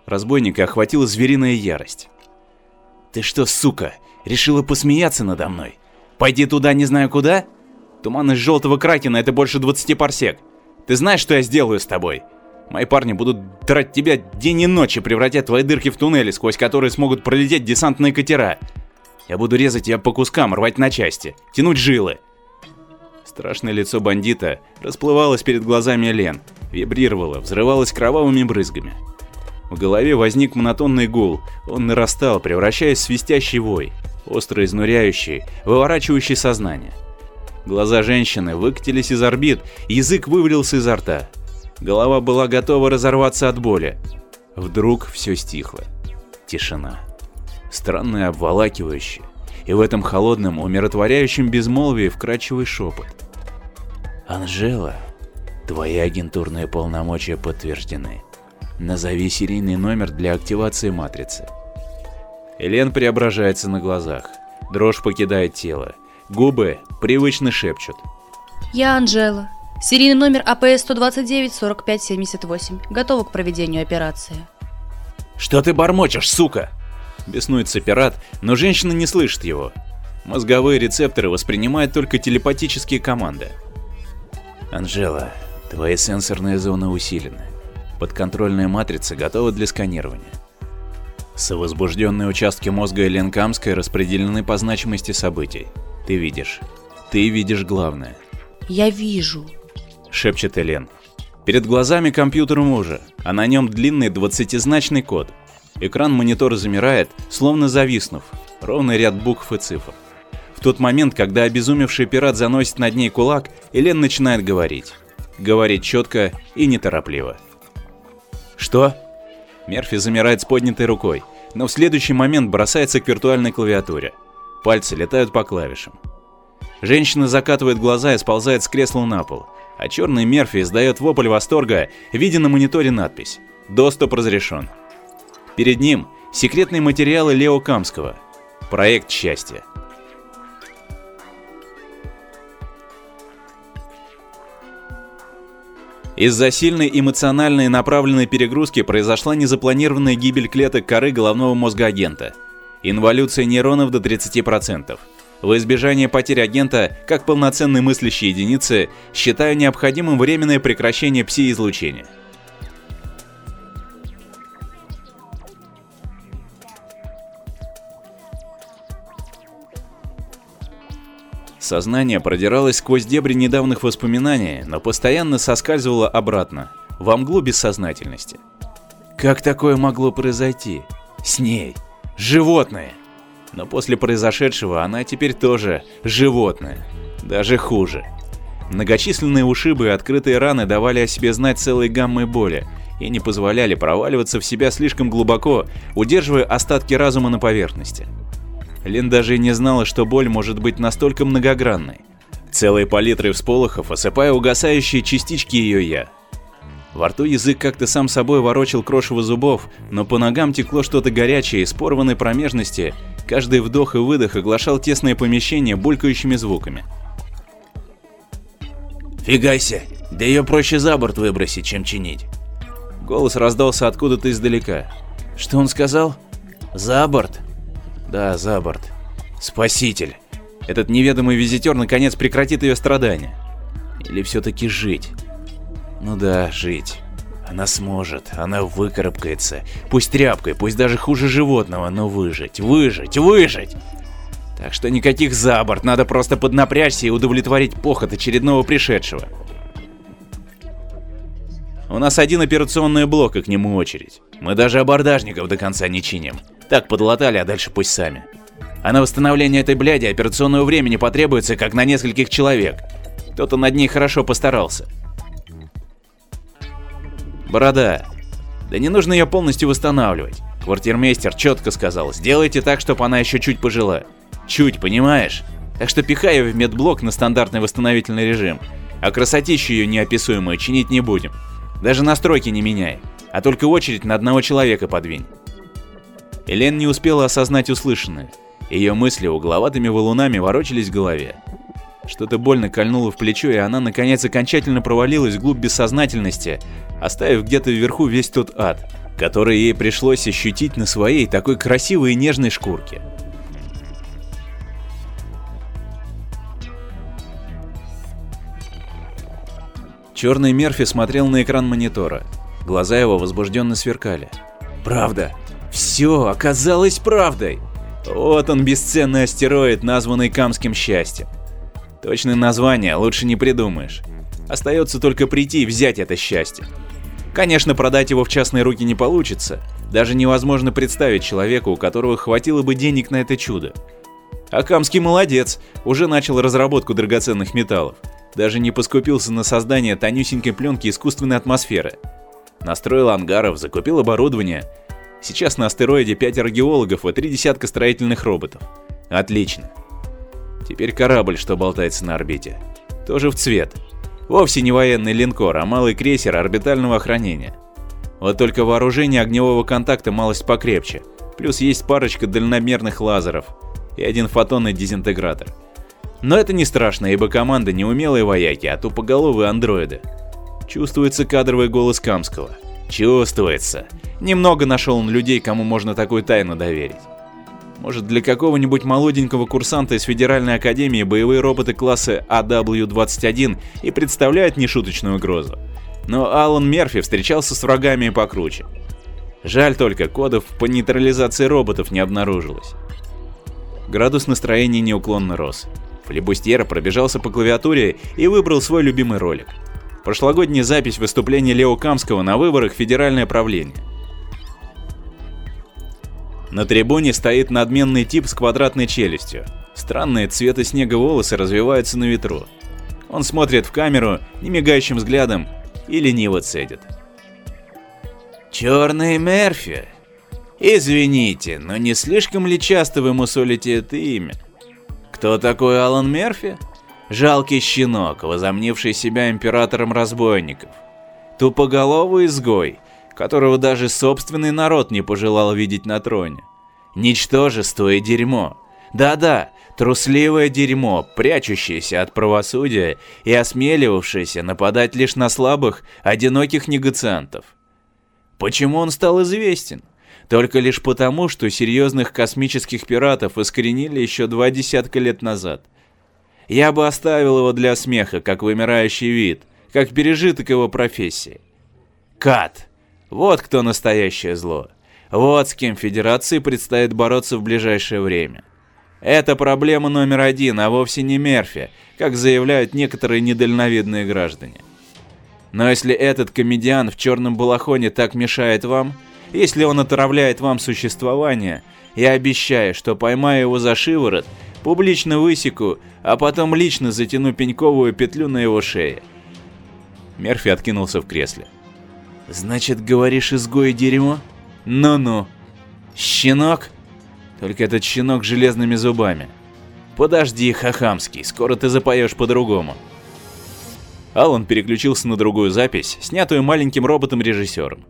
Разбойника охватила звериная ярость. «Ты что, сука, решила посмеяться надо мной? Пойди туда не знаю куда? Туманность желтого кракена — это больше 20 парсек. Ты знаешь, что я сделаю с тобой? Мои парни будут драть тебя день и ночь и превратят твои дырки в туннели, сквозь которые смогут пролететь десантные катера. Я буду резать тебя по кускам, рвать на части, тянуть жилы. Страшное лицо бандита расплывалось перед глазами Лен, вибрировало, взрывалось кровавыми брызгами. В голове возник монотонный гул, он нарастал, превращаясь в свистящий вой, остро изнуряющий, выворачивающий сознание. Глаза женщины выкатились из орбит, язык вывалился изо рта. Голова была готова разорваться от боли. Вдруг все стихло. Тишина. Странная обволакивающая. И в этом холодном, умиротворяющем безмолвии вкрадчивый шепот. «Анжела, твои агентурные полномочия подтверждены. Назови серийный номер для активации матрицы». Элен преображается на глазах. Дрожь покидает тело. Губы привычно шепчут. Я Анжела. Серийный номер АПС 129-4578. Готова к проведению операции. «Что ты бормочешь, сука?» Беснуется пират, но женщина не слышит его. Мозговые рецепторы воспринимают только телепатические команды. «Анжела, твои сенсорные зоны усилены. Подконтрольная матрица готова для сканирования. Совозбужденные участки мозга Элен Камской распределены по значимости событий. Ты видишь. Ты видишь главное. Я вижу. Шепчет Элен. Перед глазами компьютер мужа, а на нем длинный двадцатизначный код. Экран монитора замирает, словно зависнув, ровный ряд букв и цифр. В тот момент, когда обезумевший пират заносит над ней кулак, Элен начинает говорить. Говорит четко и неторопливо. «Что?» Мерфи замирает с поднятой рукой, но в следующий момент бросается к виртуальной клавиатуре. Пальцы летают по клавишам. Женщина закатывает глаза и сползает с кресла на пол, а черный Мерфи издает вопль восторга, видя на мониторе надпись «Доступ разрешен». Перед ним секретные материалы Лео Камского. Проект счастья. Из-за сильной эмоциональной направленной перегрузки произошла незапланированная гибель клеток коры головного мозга агента. Инволюция нейронов до 30%. В избежание потери агента, как полноценной мыслящей единицы, считаю необходимым временное прекращение пси-излучения. Сознание продиралось сквозь дебри недавних воспоминаний, но постоянно соскальзывало обратно, во мглу бессознательности. Как такое могло произойти? С ней. Животное. Но после произошедшего она теперь тоже животное. Даже хуже. Многочисленные ушибы и открытые раны давали о себе знать целой гаммой боли и не позволяли проваливаться в себя слишком глубоко, удерживая остатки разума на поверхности. Лин даже и не знала, что боль может быть настолько многогранной. Целой палитрой всполохов, осыпая угасающие частички ее «я». Во рту язык как-то сам собой ворочил крошево зубов, но по ногам текло что-то горячее из порванной промежности, каждый вдох и выдох оглашал тесное помещение булькающими звуками. «Фигайся! Да ее проще за борт выбросить, чем чинить!» Голос раздался откуда-то издалека. «Что он сказал? За борт?» Да, за борт. Спаситель. Этот неведомый визитер наконец прекратит ее страдания. Или все-таки жить? Ну да, жить. Она сможет, она выкарабкается. Пусть тряпкой, пусть даже хуже животного, но выжить, выжить, выжить! Так что никаких за борт, надо просто поднапрячься и удовлетворить похот очередного пришедшего. У нас один операционный блок, и к нему очередь. Мы даже абордажников до конца не чиним. Так подлатали, а дальше пусть сами. А на восстановление этой бляди операционного времени потребуется как на нескольких человек. Кто-то над ней хорошо постарался. Борода. Да не нужно ее полностью восстанавливать. Квартирмейстер четко сказал, сделайте так, чтобы она еще чуть пожила. Чуть, понимаешь? Так что пихай ее в медблок на стандартный восстановительный режим. А красотищу ее неописуемую чинить не будем. Даже настройки не меняй, а только очередь на одного человека подвинь. Элен не успела осознать услышанное. Ее мысли угловатыми валунами ворочались в голове. Что-то больно кольнуло в плечо, и она наконец окончательно провалилась вглубь бессознательности, оставив где-то вверху весь тот ад, который ей пришлось ощутить на своей такой красивой и нежной шкурке. Черный Мерфи смотрел на экран монитора. Глаза его возбужденно сверкали. «Правда! Все оказалось правдой! Вот он, бесценный астероид, названный Камским счастьем. Точное название лучше не придумаешь. Остается только прийти и взять это счастье. Конечно, продать его в частные руки не получится. Даже невозможно представить человека, у которого хватило бы денег на это чудо. А Камский молодец, уже начал разработку драгоценных металлов. Даже не поскупился на создание тонюсенькой пленки искусственной атмосферы. Настроил ангаров, закупил оборудование, Сейчас на астероиде пятеро геологов и три десятка строительных роботов. Отлично. Теперь корабль, что болтается на орбите. Тоже в цвет. Вовсе не военный линкор, а малый крейсер орбитального охранения. Вот только вооружение огневого контакта малость покрепче. Плюс есть парочка дальномерных лазеров и один фотонный дезинтегратор. Но это не страшно, ибо команда не умелые вояки, а тупоголовые андроиды. Чувствуется кадровый голос Камского. Чувствуется. Немного нашел он людей, кому можно такую тайну доверить. Может, для какого-нибудь молоденького курсанта из Федеральной Академии боевые роботы класса AW-21 и представляют нешуточную угрозу. Но Алан Мерфи встречался с врагами и покруче. Жаль только, кодов по нейтрализации роботов не обнаружилось. Градус настроения неуклонно рос. Флебустьера пробежался по клавиатуре и выбрал свой любимый ролик. Прошлогодняя запись выступления Лео Камского на выборах в федеральное правление. На трибуне стоит надменный тип с квадратной челюстью. Странные цвета снега волосы развиваются на ветру. Он смотрит в камеру немигающим взглядом и лениво цедит. Черный Мерфи. Извините, но не слишком ли часто вы мусолите это имя? Кто такой Алан Мерфи? Жалкий щенок, возомнивший себя императором разбойников. Тупоголовый изгой, которого даже собственный народ не пожелал видеть на троне. Ничтожество и дерьмо. Да-да, трусливое дерьмо, прячущееся от правосудия и осмеливавшееся нападать лишь на слабых, одиноких негациантов. Почему он стал известен? Только лишь потому, что серьезных космических пиратов искоренили еще два десятка лет назад. Я бы оставил его для смеха, как вымирающий вид, как пережиток его профессии. Кат. Вот кто настоящее зло. Вот с кем Федерации предстоит бороться в ближайшее время. Это проблема номер один, а вовсе не Мерфи, как заявляют некоторые недальновидные граждане. Но если этот комедиан в черном балахоне так мешает вам, если он отравляет вам существование, я обещаю, что поймаю его за шиворот, публично высеку, а потом лично затяну пеньковую петлю на его шее. Мерфи откинулся в кресле. «Значит, говоришь, изгой дерьмо? Ну-ну. Щенок? Только этот щенок с железными зубами. Подожди, Хахамский, скоро ты запоешь по-другому». Алан переключился на другую запись, снятую маленьким роботом-режиссером.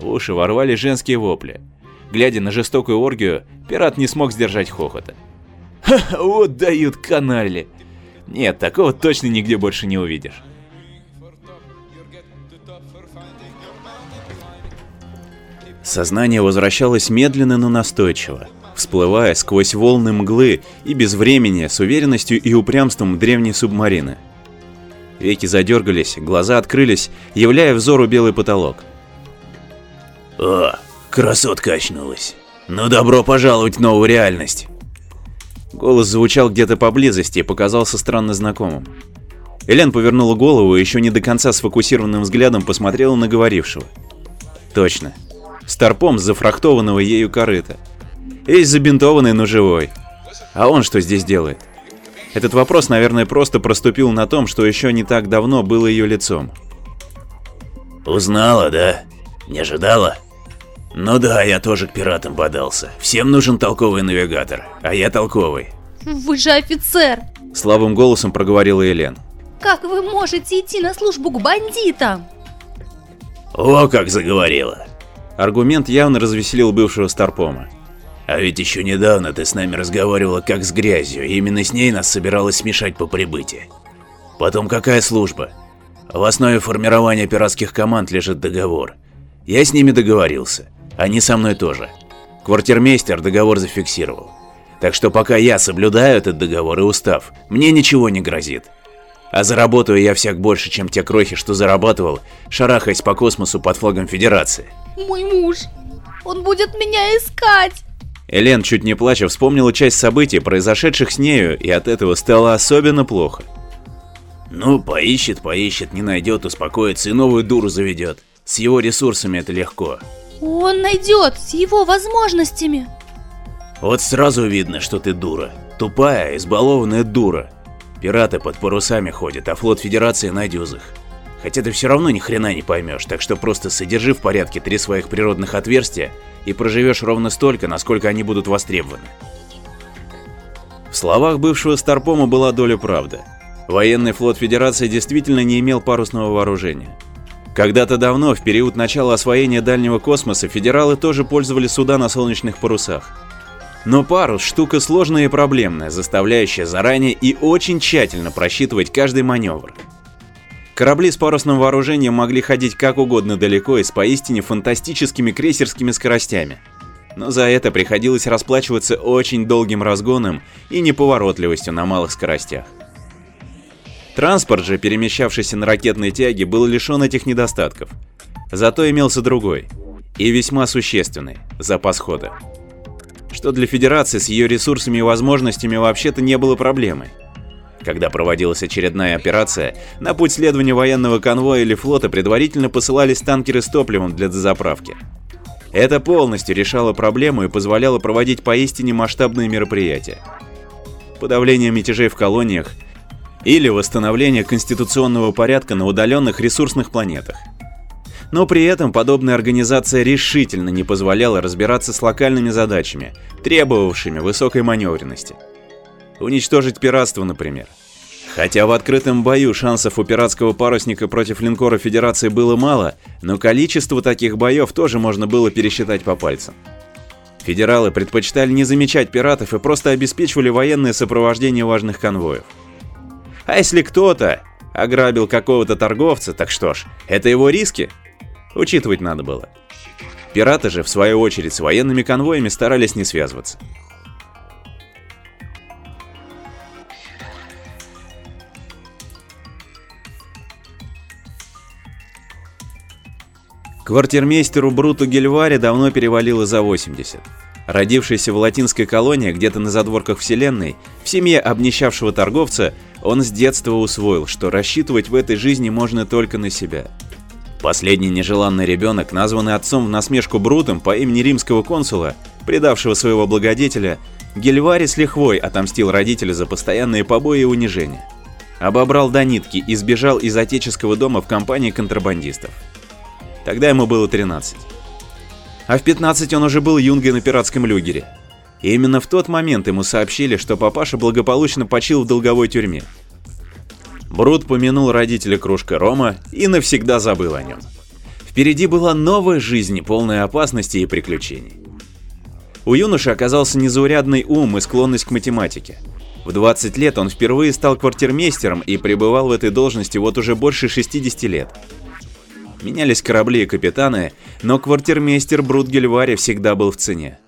В уши ворвали женские вопли. Глядя на жестокую оргию, пират не смог сдержать хохота. «Ха, вот дают канали!» Нет, такого точно нигде больше не увидишь. Сознание возвращалось медленно, но настойчиво, всплывая сквозь волны мглы и без времени с уверенностью и упрямством древней субмарины. Веки задергались, глаза открылись, являя взору белый потолок. «О, красотка очнулась. Ну добро пожаловать в новую реальность!» Голос звучал где-то поблизости и показался странно знакомым. Элен повернула голову и еще не до конца сфокусированным взглядом посмотрела на говорившего. Точно, старпом с зафрахтованного ею корыта. Весь забинтованный, но живой. А он что здесь делает? Этот вопрос, наверное, просто проступил на том, что еще не так давно было ее лицом. «Узнала, да? Не ожидала?» «Ну да, я тоже к пиратам подался. Всем нужен толковый навигатор, а я толковый». Вы же офицер! Слабым голосом проговорила Елен. Как вы можете идти на службу к бандитам? «О, как заговорила!» Аргумент явно развеселил бывшего Старпома. «А ведь еще недавно ты с нами разговаривала как с грязью, и именно с ней нас собиралась смешать по прибытии. Потом какая служба? В основе формирования пиратских команд лежит договор. Я с ними договорился, они со мной тоже. Квартирмейстер договор зафиксировал. Так что пока я соблюдаю этот договор и устав, мне ничего не грозит. А заработаю я всяк больше, чем те крохи, что зарабатывал, шарахаясь по космосу под флагом Федерации. Мой муж, он будет меня искать. Элен, чуть не плача, вспомнила часть событий, произошедших с нею, и от этого стало особенно плохо. Ну, поищет, поищет, не найдет, успокоится и новую дуру заведет. С его ресурсами это легко. Он найдет с его возможностями. Вот сразу видно, что ты дура. Тупая, избалованная дура. Пираты под парусами ходят, а флот Федерации на дюзах. Хотя ты все равно ни хрена не поймешь, так что просто содержи в порядке три своих природных отверстия и проживешь ровно столько, насколько они будут востребованы. В словах бывшего Старпома была доля правды. Военный флот Федерации действительно не имел парусного вооружения. Когда-то давно, в период начала освоения дальнего космоса, федералы тоже пользовали суда на солнечных парусах. Но парус – штука сложная и проблемная, заставляющая заранее и очень тщательно просчитывать каждый маневр. Корабли с парусным вооружением могли ходить как угодно далеко и с поистине фантастическими крейсерскими скоростями. Но за это приходилось расплачиваться очень долгим разгоном и неповоротливостью на малых скоростях. Транспорт же, перемещавшийся на ракетной тяге, был лишен этих недостатков. Зато имелся другой, и весьма существенный – запас хода. Что для Федерации с ее ресурсами и возможностями вообще-то не было проблемой. Когда проводилась очередная операция, на путь следования военного конвоя или флота предварительно посылались танкеры с топливом для дозаправки. Это полностью решало проблему и позволяло проводить поистине масштабные мероприятия. Подавление мятежей в колониях или восстановление конституционного порядка на удаленных ресурсных планетах. Но при этом подобная организация решительно не позволяла разбираться с локальными задачами, требовавшими высокой маневренности – Уничтожить пиратство, например. Хотя в открытом бою шансов у пиратского парусника против линкора Федерации было мало, но количество таких боев тоже можно было пересчитать по пальцам. Федералы предпочитали не замечать пиратов и просто обеспечивали военное сопровождение важных конвоев. А если кто-то ограбил какого-то торговца, так что ж, это его риски? Учитывать надо было. Пираты же, в свою очередь, с военными конвоями старались не связываться. Квартирмейстеру Бруту Гельваре давно перевалило за 80. Родившийся в латинской колонии, где-то на задворках вселенной, в семье обнищавшего торговца, он с детства усвоил, что рассчитывать в этой жизни можно только на себя. Последний нежеланный ребенок, названный отцом в насмешку Брутом по имени римского консула, предавшего своего благодетеля, Гельвари с лихвой отомстил родителю за постоянные побои и унижения. Обобрал до нитки и сбежал из отеческого дома в компании контрабандистов. Тогда ему было 13. А в 15 он уже был юнгой на пиратском люгере. И именно в тот момент ему сообщили, что папаша благополучно почил в долговой тюрьме. Брут помянул родителя кружка рома и навсегда забыл о нем. Впереди была новая жизнь, полная опасностей и приключений. У юноши оказался незаурядный ум и склонность к математике. В 20 лет он впервые стал квартирмейстером и пребывал в этой должности вот уже больше 60 лет. Менялись корабли и капитаны, но квартирмейстер Брут Гельвари всегда был в цене.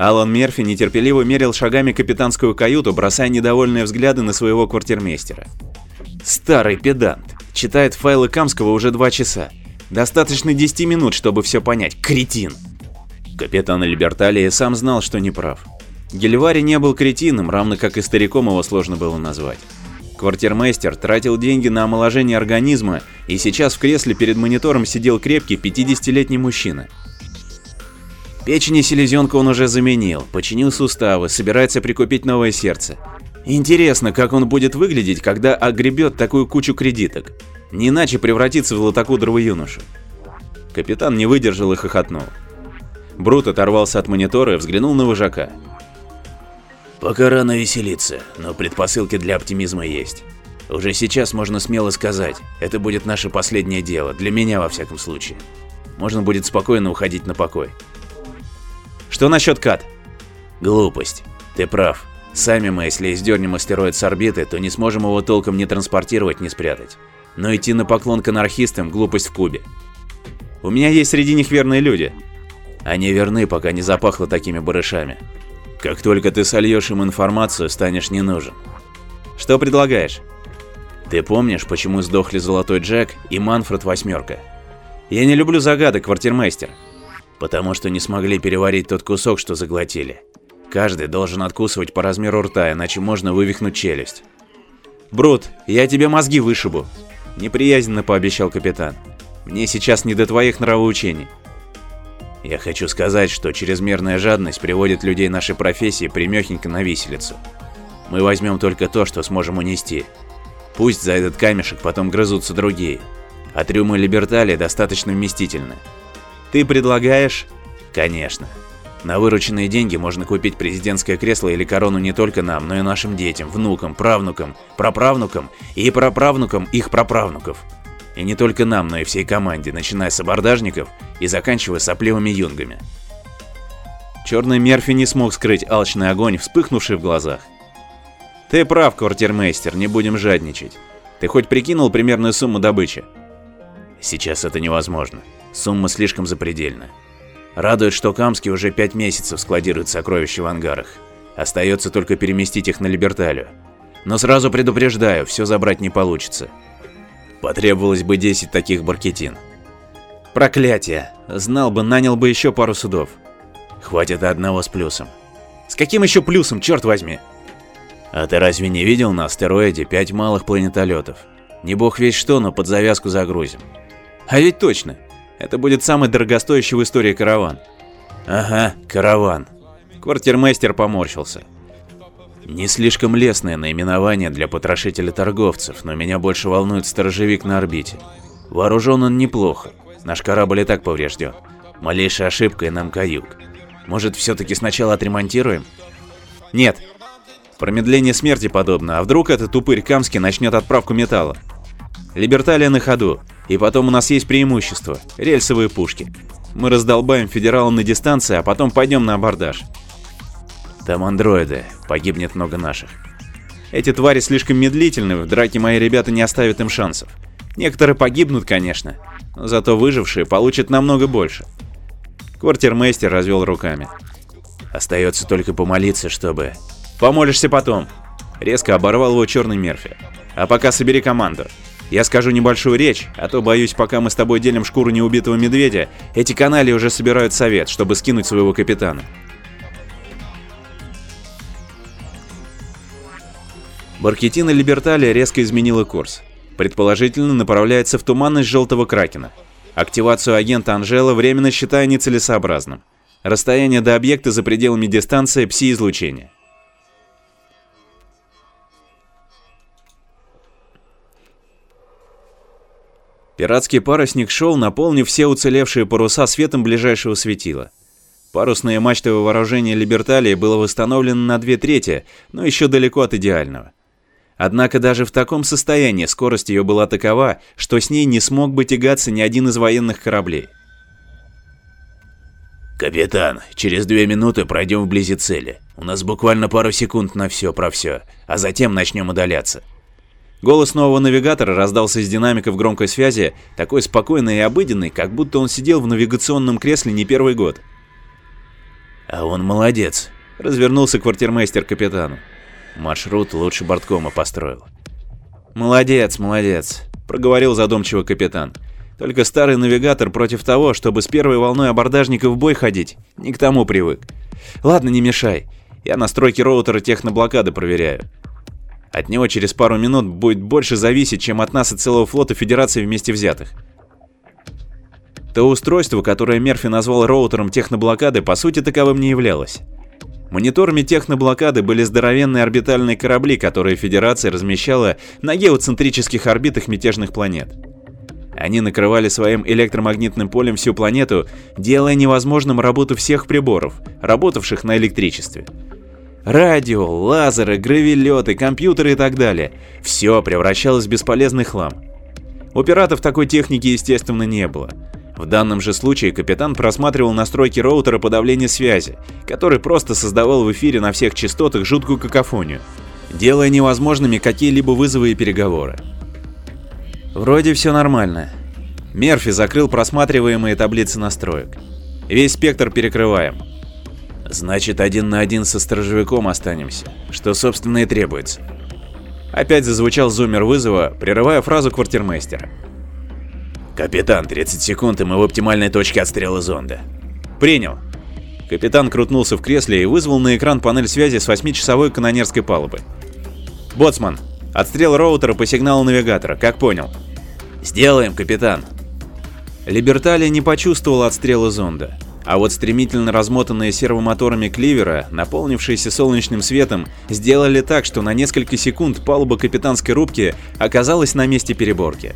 Алан Мерфи нетерпеливо мерил шагами капитанскую каюту, бросая недовольные взгляды на своего квартирмейстера. Старый педант. Читает файлы Камского уже два часа. Достаточно 10 минут, чтобы все понять. Кретин. Капитан Либерталия сам знал, что не прав. Гельвари не был кретином, равно как и стариком его сложно было назвать. Квартирмейстер тратил деньги на омоложение организма, и сейчас в кресле перед монитором сидел крепкий 50-летний мужчина. Печень и селезенку он уже заменил, починил суставы, собирается прикупить новое сердце. Интересно, как он будет выглядеть, когда огребет такую кучу кредиток. Не иначе превратится в златокудрого юношу. Капитан не выдержал и хохотнул. Брут оторвался от монитора и взглянул на вожака. Пока рано веселиться, но предпосылки для оптимизма есть. Уже сейчас можно смело сказать, это будет наше последнее дело, для меня во всяком случае. Можно будет спокойно уходить на покой. Что насчет Кат? Глупость. Ты прав. Сами мы, если издернем астероид с орбиты, то не сможем его толком ни транспортировать, ни спрятать. Но идти на поклон к анархистам – глупость в кубе. У меня есть среди них верные люди. Они верны, пока не запахло такими барышами. Как только ты сольешь им информацию, станешь не нужен. Что предлагаешь? Ты помнишь, почему сдохли Золотой Джек и Манфред Восьмерка? Я не люблю загадок, квартирмейстер. Потому что не смогли переварить тот кусок, что заглотили. Каждый должен откусывать по размеру рта, иначе можно вывихнуть челюсть. Брут, я тебе мозги вышибу. Неприязненно пообещал капитан. Мне сейчас не до твоих нравоучений. Я хочу сказать, что чрезмерная жадность приводит людей нашей профессии примехенько на виселицу. Мы возьмем только то, что сможем унести. Пусть за этот камешек потом грызутся другие. А трюмы Либертали достаточно вместительны. Ты предлагаешь? Конечно. На вырученные деньги можно купить президентское кресло или корону не только нам, но и нашим детям, внукам, правнукам, праправнукам и праправнукам их праправнуков. И не только нам, но и всей команде, начиная с абордажников и заканчивая сопливыми юнгами. Черный Мерфи не смог скрыть алчный огонь, вспыхнувший в глазах. Ты прав, квартирмейстер, не будем жадничать. Ты хоть прикинул примерную сумму добычи? Сейчас это невозможно. Сумма слишком запредельна. Радует, что Камский уже пять месяцев складирует сокровища в ангарах. Остается только переместить их на Либерталию. Но сразу предупреждаю, все забрать не получится. Потребовалось бы 10 таких баркетин. Проклятие. Знал бы, нанял бы еще пару судов. Хватит одного с плюсом. С каким еще плюсом, черт возьми? А ты разве не видел на астероиде пять малых планетолетов? Не бог весь что, но под завязку загрузим. А ведь точно. Это будет самый дорогостоящий в истории караван. Ага, караван. Квартирмейстер поморщился. Не слишком лестное наименование для потрошителя торговцев, но меня больше волнует сторожевик на орбите. Вооружен он неплохо, наш корабль и так поврежден. Малейшая ошибка и нам каюк. Может, все-таки сначала отремонтируем? Нет. Промедление смерти подобно, а вдруг этот упырь Камский начнет отправку металла? Либерталия на ходу, и потом у нас есть преимущество – рельсовые пушки. Мы раздолбаем федералам на дистанции, а потом пойдем на абордаж. Там андроиды, погибнет много наших. Эти твари слишком медлительны, в драке мои ребята не оставят им шансов. Некоторые погибнут, конечно, но зато выжившие получат намного больше. Квартирмейстер развел руками. Остается только помолиться, чтобы... Помолишься потом. Резко оборвал его черный Мерфи. А пока собери команду. Я скажу небольшую речь, а то, боюсь, пока мы с тобой делим шкуру неубитого медведя, эти канали уже собирают совет, чтобы скинуть своего капитана. Баркетина Либерталия резко изменила курс. Предположительно, направляется в туманность Желтого Кракена. Активацию агента Анжела временно считаю нецелесообразным. Расстояние до объекта за пределами дистанции пси-излучения. Пиратский парусник шел, наполнив все уцелевшие паруса светом ближайшего светила. Парусное мачтовое вооружение Либерталии было восстановлено на две трети, но еще далеко от идеального. Однако даже в таком состоянии скорость ее была такова, что с ней не смог бы тягаться ни один из военных кораблей. «Капитан, через две минуты пройдем вблизи цели. У нас буквально пару секунд на все про все, а затем начнем удаляться». Голос нового навигатора раздался из динамиков громкой связи, такой спокойный и обыденный, как будто он сидел в навигационном кресле не первый год. «А он молодец», — развернулся квартирмейстер капитану. Маршрут лучше борткома построил. «Молодец, молодец», — проговорил задумчиво капитан. «Только старый навигатор против того, чтобы с первой волной абордажника в бой ходить, не к тому привык. Ладно, не мешай. Я настройки роутера техноблокады проверяю. От него через пару минут будет больше зависеть, чем от нас и целого флота Федерации вместе взятых. То устройство, которое Мерфи назвал роутером техноблокады, по сути таковым не являлось. Мониторами техноблокады были здоровенные орбитальные корабли, которые Федерация размещала на геоцентрических орбитах мятежных планет. Они накрывали своим электромагнитным полем всю планету, делая невозможным работу всех приборов, работавших на электричестве. Радио, лазеры, гравилеты, компьютеры и так далее – все превращалось в бесполезный хлам. У пиратов такой техники, естественно, не было – в данном же случае капитан просматривал настройки роутера подавления связи, который просто создавал в эфире на всех частотах жуткую какофонию, делая невозможными какие-либо вызовы и переговоры. Вроде все нормально. Мерфи закрыл просматриваемые таблицы настроек. Весь спектр перекрываем. Значит, один на один со сторожевиком останемся, что собственно и требуется. Опять зазвучал зумер вызова, прерывая фразу квартирмейстера. «Капитан, 30 секунд, и мы в оптимальной точке отстрела зонда». «Принял». Капитан крутнулся в кресле и вызвал на экран панель связи с 8-часовой канонерской палубы. «Боцман, отстрел роутера по сигналу навигатора, как понял?» «Сделаем, капитан». Либерталия не почувствовала отстрела зонда, а вот стремительно размотанные сервомоторами кливера, наполнившиеся солнечным светом, сделали так, что на несколько секунд палуба капитанской рубки оказалась на месте переборки.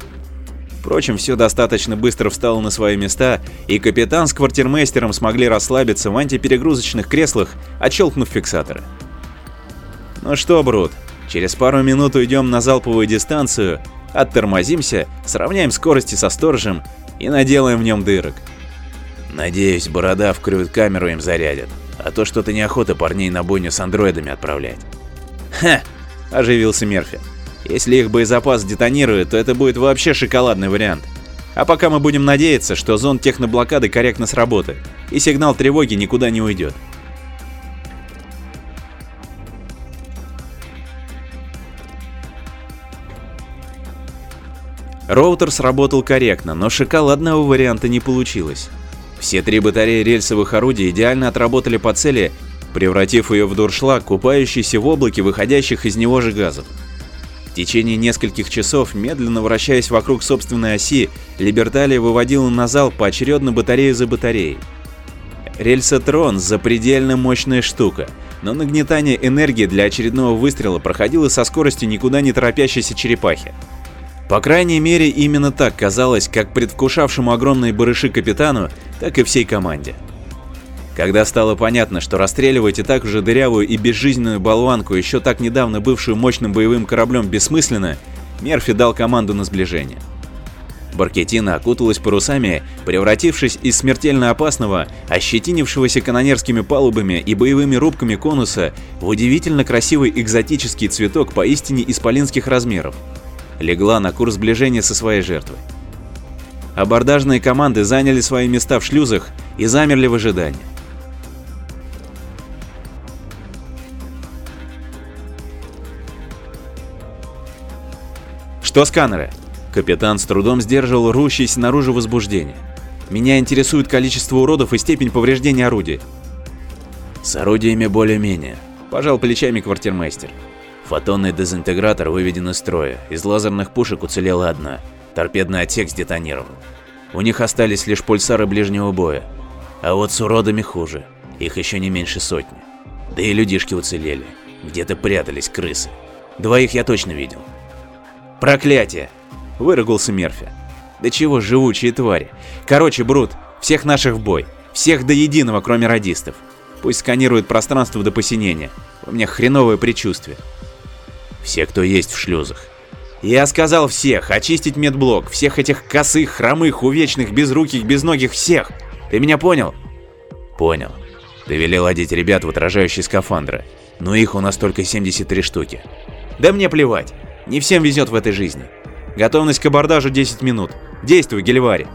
Впрочем, все достаточно быстро встало на свои места, и капитан с квартирмейстером смогли расслабиться в антиперегрузочных креслах, отщелкнув фиксаторы. Ну что, Брут, через пару минут уйдем на залповую дистанцию, оттормозимся, сравняем скорости со сторожем и наделаем в нем дырок. Надеюсь, борода вкрют камеру им зарядят, а то что-то неохота парней на бойню с андроидами отправлять. Ха! Оживился Мерфи. Если их боезапас детонирует, то это будет вообще шоколадный вариант. А пока мы будем надеяться, что зон техноблокады корректно сработает, и сигнал тревоги никуда не уйдет. Роутер сработал корректно, но шоколадного варианта не получилось. Все три батареи рельсовых орудий идеально отработали по цели, превратив ее в дуршлаг, купающийся в облаке выходящих из него же газов. В течение нескольких часов, медленно вращаясь вокруг собственной оси, Либерталия выводила на зал поочередно батарею за батареей. Рельсотрон – запредельно мощная штука, но нагнетание энергии для очередного выстрела проходило со скоростью никуда не торопящейся черепахи. По крайней мере, именно так казалось как предвкушавшему огромные барыши капитану, так и всей команде. Когда стало понятно, что расстреливать и так уже дырявую и безжизненную болванку, еще так недавно бывшую мощным боевым кораблем, бессмысленно, Мерфи дал команду на сближение. Баркетина окуталась парусами, превратившись из смертельно опасного, ощетинившегося канонерскими палубами и боевыми рубками конуса в удивительно красивый экзотический цветок поистине исполинских размеров. Легла на курс сближения со своей жертвой. Абордажные команды заняли свои места в шлюзах и замерли в ожидании. Что сканеры? Капитан с трудом сдерживал рущееся наружу возбуждение. Меня интересует количество уродов и степень повреждения орудий. С орудиями более-менее. Пожал плечами квартирмейстер. Фотонный дезинтегратор выведен из строя. Из лазерных пушек уцелела одна. Торпедный отсек сдетонировал. У них остались лишь пульсары ближнего боя. А вот с уродами хуже. Их еще не меньше сотни. Да и людишки уцелели. Где-то прятались крысы. Двоих я точно видел. Проклятие! Выругался Мерфи. Да чего живучие твари. Короче, Брут, всех наших в бой. Всех до единого, кроме радистов. Пусть сканируют пространство до посинения. У меня хреновое предчувствие. Все, кто есть в шлюзах. Я сказал всех, очистить медблок, всех этих косых, хромых, увечных, безруких, безногих, всех. Ты меня понял? Понял. Ты велел одеть ребят в отражающие скафандры. Но их у нас только 73 штуки. Да мне плевать. Не всем везет в этой жизни. Готовность к абордажу 10 минут. Действуй, Гельвари.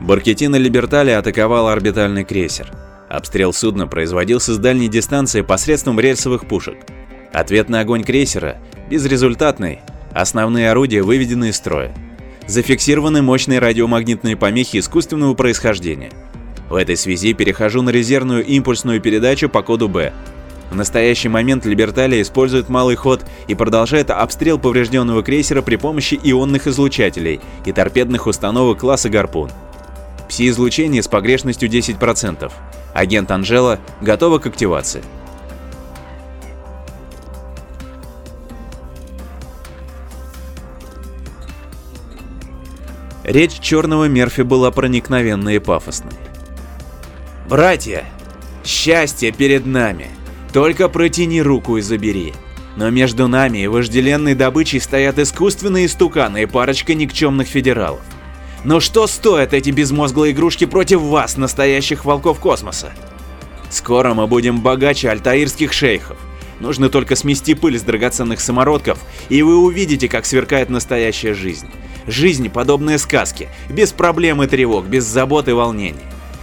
Баркетина Либертали атаковал орбитальный крейсер. Обстрел судна производился с дальней дистанции посредством рельсовых пушек. Ответный огонь крейсера безрезультатный, основные орудия выведены из строя. Зафиксированы мощные радиомагнитные помехи искусственного происхождения. В этой связи перехожу на резервную импульсную передачу по коду Б. В настоящий момент Либерталия использует малый ход и продолжает обстрел поврежденного крейсера при помощи ионных излучателей и торпедных установок класса «Гарпун». Пси-излучение с погрешностью 10%. Агент Анжела готова к активации. Речь черного Мерфи была проникновенной и пафосной. «Братья, счастье перед нами. Только протяни руку и забери. Но между нами и вожделенной добычей стоят искусственные стуканы и парочка никчемных федералов. Но что стоят эти безмозглые игрушки против вас, настоящих волков космоса? Скоро мы будем богаче альтаирских шейхов. Нужно только смести пыль с драгоценных самородков, и вы увидите, как сверкает настоящая жизнь. Жизнь, подобная сказке, без проблем и тревог, без забот и волнений.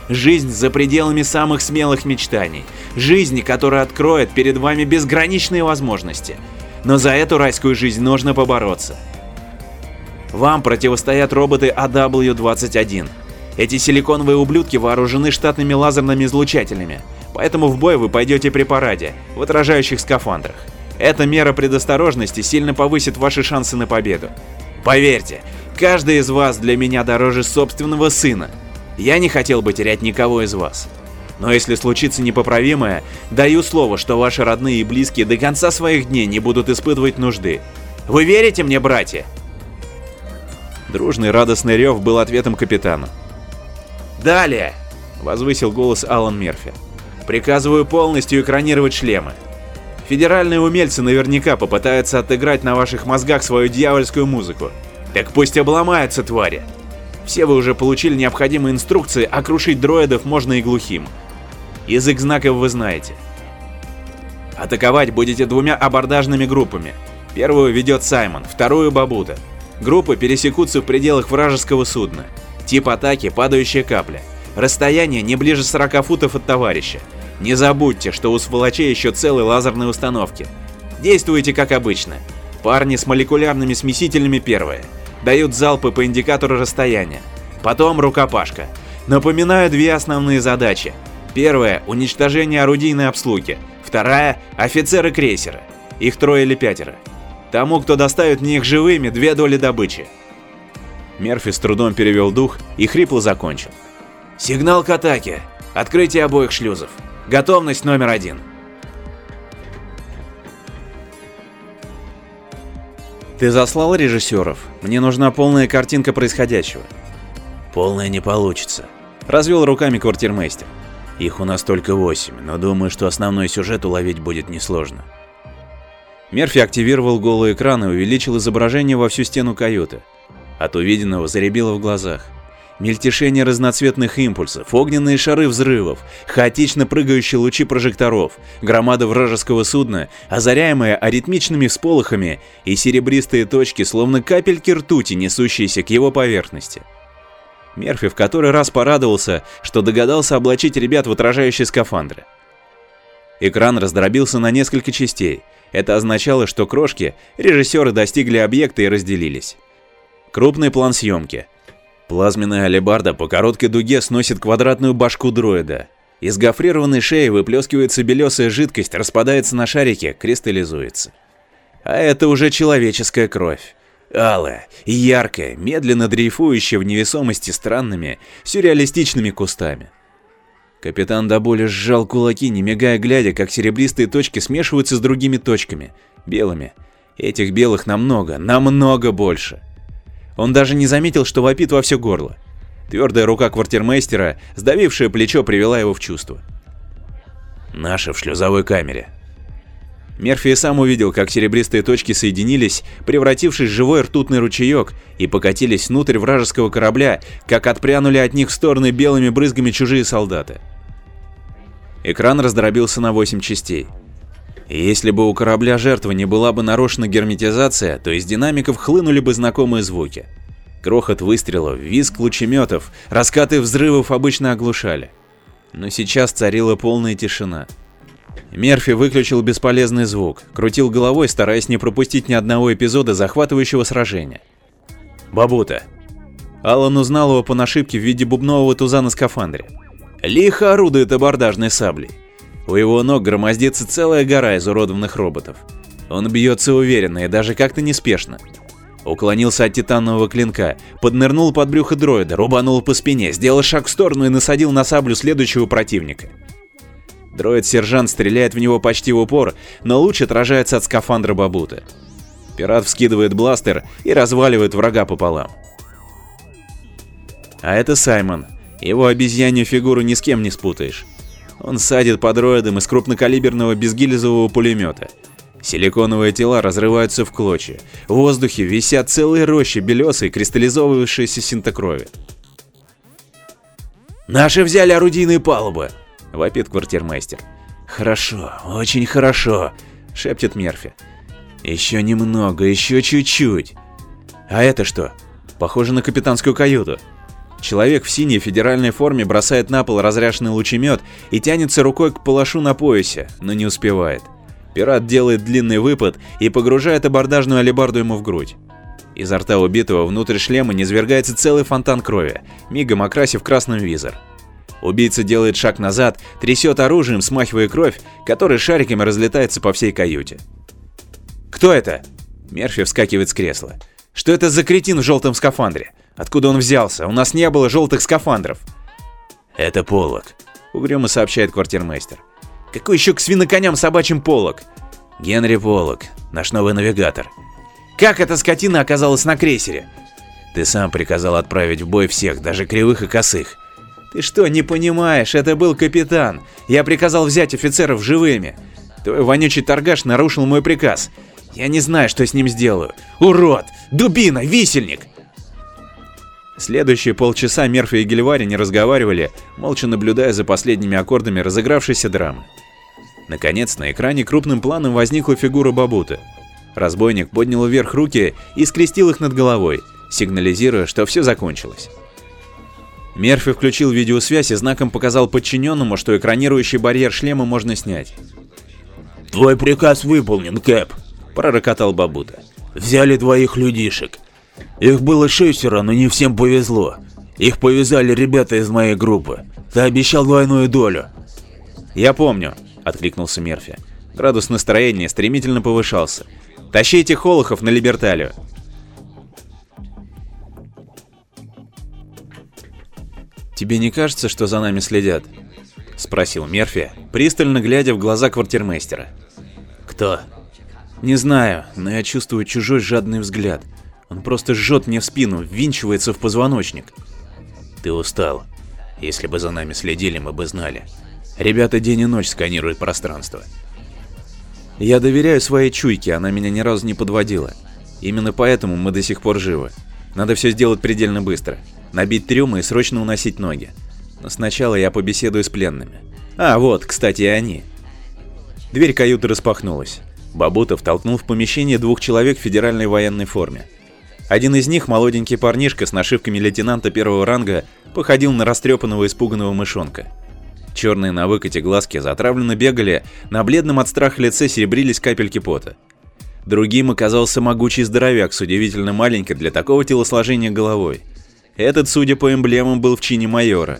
Жизнь за пределами самых смелых мечтаний. Жизнь, которая откроет перед вами безграничные возможности. Но за эту райскую жизнь нужно побороться. Вам противостоят роботы AW-21. Эти силиконовые ублюдки вооружены штатными лазерными излучателями, поэтому в бой вы пойдете при параде, в отражающих скафандрах. Эта мера предосторожности сильно повысит ваши шансы на победу. Поверьте, каждый из вас для меня дороже собственного сына. Я не хотел бы терять никого из вас. Но если случится непоправимое, даю слово, что ваши родные и близкие до конца своих дней не будут испытывать нужды. Вы верите мне, братья? Дружный радостный рев был ответом капитану. «Далее!» – возвысил голос Алан Мерфи. «Приказываю полностью экранировать шлемы. Федеральные умельцы наверняка попытаются отыграть на ваших мозгах свою дьявольскую музыку. Так пусть обломаются, твари! Все вы уже получили необходимые инструкции, а крушить дроидов можно и глухим. Язык знаков вы знаете. Атаковать будете двумя абордажными группами. Первую ведет Саймон, вторую Бабута. Группы пересекутся в пределах вражеского судна. Тип атаки – падающая капля. Расстояние не ближе 40 футов от товарища. Не забудьте, что у сволочей еще целые лазерные установки. Действуйте как обычно. Парни с молекулярными смесителями первые. Дают залпы по индикатору расстояния. Потом рукопашка. Напоминаю две основные задачи. Первая – уничтожение орудийной обслуги. Вторая – офицеры крейсера. Их трое или пятеро. Тому, кто доставит мне их живыми, две доли добычи. Мерфи с трудом перевел дух и хрипло закончил. Сигнал к атаке. Открытие обоих шлюзов. Готовность номер один. Ты заслал режиссеров? Мне нужна полная картинка происходящего. Полная не получится. Развел руками квартирмейстер. Их у нас только восемь, но думаю, что основной сюжет уловить будет несложно. Мерфи активировал голый экран и увеличил изображение во всю стену каюты. От увиденного заребило в глазах. Мельтешение разноцветных импульсов, огненные шары взрывов, хаотично прыгающие лучи прожекторов, громада вражеского судна, озаряемая аритмичными всполохами и серебристые точки, словно капельки ртути, несущиеся к его поверхности. Мерфи в который раз порадовался, что догадался облачить ребят в отражающие скафандры. Экран раздробился на несколько частей. Это означало, что крошки, режиссеры достигли объекта и разделились. Крупный план съемки. Плазменная алебарда по короткой дуге сносит квадратную башку дроида. Из гофрированной шеи выплескивается белесая жидкость, распадается на шарике, кристаллизуется. А это уже человеческая кровь. Алая, яркая, медленно дрейфующая в невесомости странными, сюрреалистичными кустами. Капитан до боли сжал кулаки, не мигая глядя, как серебристые точки смешиваются с другими точками, белыми. Этих белых намного, намного больше. Он даже не заметил, что вопит во все горло. Твердая рука квартирмейстера, сдавившая плечо, привела его в чувство. «Наши в шлюзовой камере». Мерфи сам увидел, как серебристые точки соединились, превратившись в живой ртутный ручеек, и покатились внутрь вражеского корабля, как отпрянули от них в стороны белыми брызгами чужие солдаты. Экран раздробился на 8 частей. Если бы у корабля жертвы не была бы нарушена герметизация, то из динамиков хлынули бы знакомые звуки. Крохот выстрелов, визг лучеметов, раскаты взрывов обычно оглушали. Но сейчас царила полная тишина. Мерфи выключил бесполезный звук, крутил головой, стараясь не пропустить ни одного эпизода захватывающего сражения. Бабута. Алан узнал его по нашибке в виде бубнового туза на скафандре. Лихо орудует абордажной саблей. У его ног громоздится целая гора изуродованных роботов. Он бьется уверенно и даже как-то неспешно. Уклонился от титанового клинка, поднырнул под брюхо дроида, рубанул по спине, сделал шаг в сторону и насадил на саблю следующего противника. Дроид-сержант стреляет в него почти в упор, но луч отражается от скафандра Бабута. Пират вскидывает бластер и разваливает врага пополам. А это Саймон, его обезьянью фигуру ни с кем не спутаешь. Он садит по дроидам из крупнокалиберного безгильзового пулемета. Силиконовые тела разрываются в клочья. В воздухе висят целые рощи белесой кристаллизовывающейся синтокрови. «Наши взяли орудийные палубы!» – вопит квартирмейстер. «Хорошо, очень хорошо!» – шепчет Мерфи. «Еще немного, еще чуть-чуть!» «А это что? Похоже на капитанскую каюту!» Человек в синей федеральной форме бросает на пол разряженный лучемет и тянется рукой к палашу на поясе, но не успевает. Пират делает длинный выпад и погружает абордажную алебарду ему в грудь. Изо рта убитого внутрь шлема низвергается целый фонтан крови, мигом окрасив красным визор. Убийца делает шаг назад, трясет оружием, смахивая кровь, которая шариками разлетается по всей каюте. «Кто это?» Мерфи вскакивает с кресла. «Что это за кретин в желтом скафандре? Откуда он взялся? У нас не было желтых скафандров. Это полок, угрюмо сообщает квартирмейстер. Какой еще к свиноконям собачьим полок? Генри Полок, наш новый навигатор. Как эта скотина оказалась на крейсере? Ты сам приказал отправить в бой всех, даже кривых и косых. Ты что, не понимаешь? Это был капитан. Я приказал взять офицеров живыми. Твой вонючий торгаш нарушил мой приказ. Я не знаю, что с ним сделаю. Урод! Дубина! Висельник! Следующие полчаса Мерфи и Гельвари не разговаривали, молча наблюдая за последними аккордами разыгравшейся драмы. Наконец, на экране крупным планом возникла фигура Бабута. Разбойник поднял вверх руки и скрестил их над головой, сигнализируя, что все закончилось. Мерфи включил видеосвязь и знаком показал подчиненному, что экранирующий барьер шлема можно снять. «Твой приказ выполнен, Кэп», – пророкотал Бабута. «Взяли двоих людишек. Их было шестеро, но не всем повезло. Их повязали ребята из моей группы. Ты обещал двойную долю. Я помню, откликнулся Мерфи. Градус настроения стремительно повышался. Тащи этих холохов на Либерталию. «Тебе не кажется, что за нами следят?» — спросил Мерфи, пристально глядя в глаза квартирмейстера. «Кто?» «Не знаю, но я чувствую чужой жадный взгляд. Он просто жжет мне спину, ввинчивается в позвоночник. Ты устал. Если бы за нами следили, мы бы знали. Ребята день и ночь сканируют пространство. Я доверяю своей чуйке, она меня ни разу не подводила. Именно поэтому мы до сих пор живы. Надо все сделать предельно быстро. набить трюмы и срочно уносить ноги. Но сначала я побеседую с пленными. А, вот, кстати, и они. Дверь каюты распахнулась. Бабутов толкнул в помещение двух человек в федеральной военной форме. Один из них, молоденький парнишка с нашивками лейтенанта первого ранга, походил на растрепанного испуганного мышонка. Черные на выкате глазки затравленно бегали, на бледном от страха лице серебрились капельки пота. Другим оказался могучий здоровяк с удивительно маленькой для такого телосложения головой. Этот, судя по эмблемам, был в чине майора.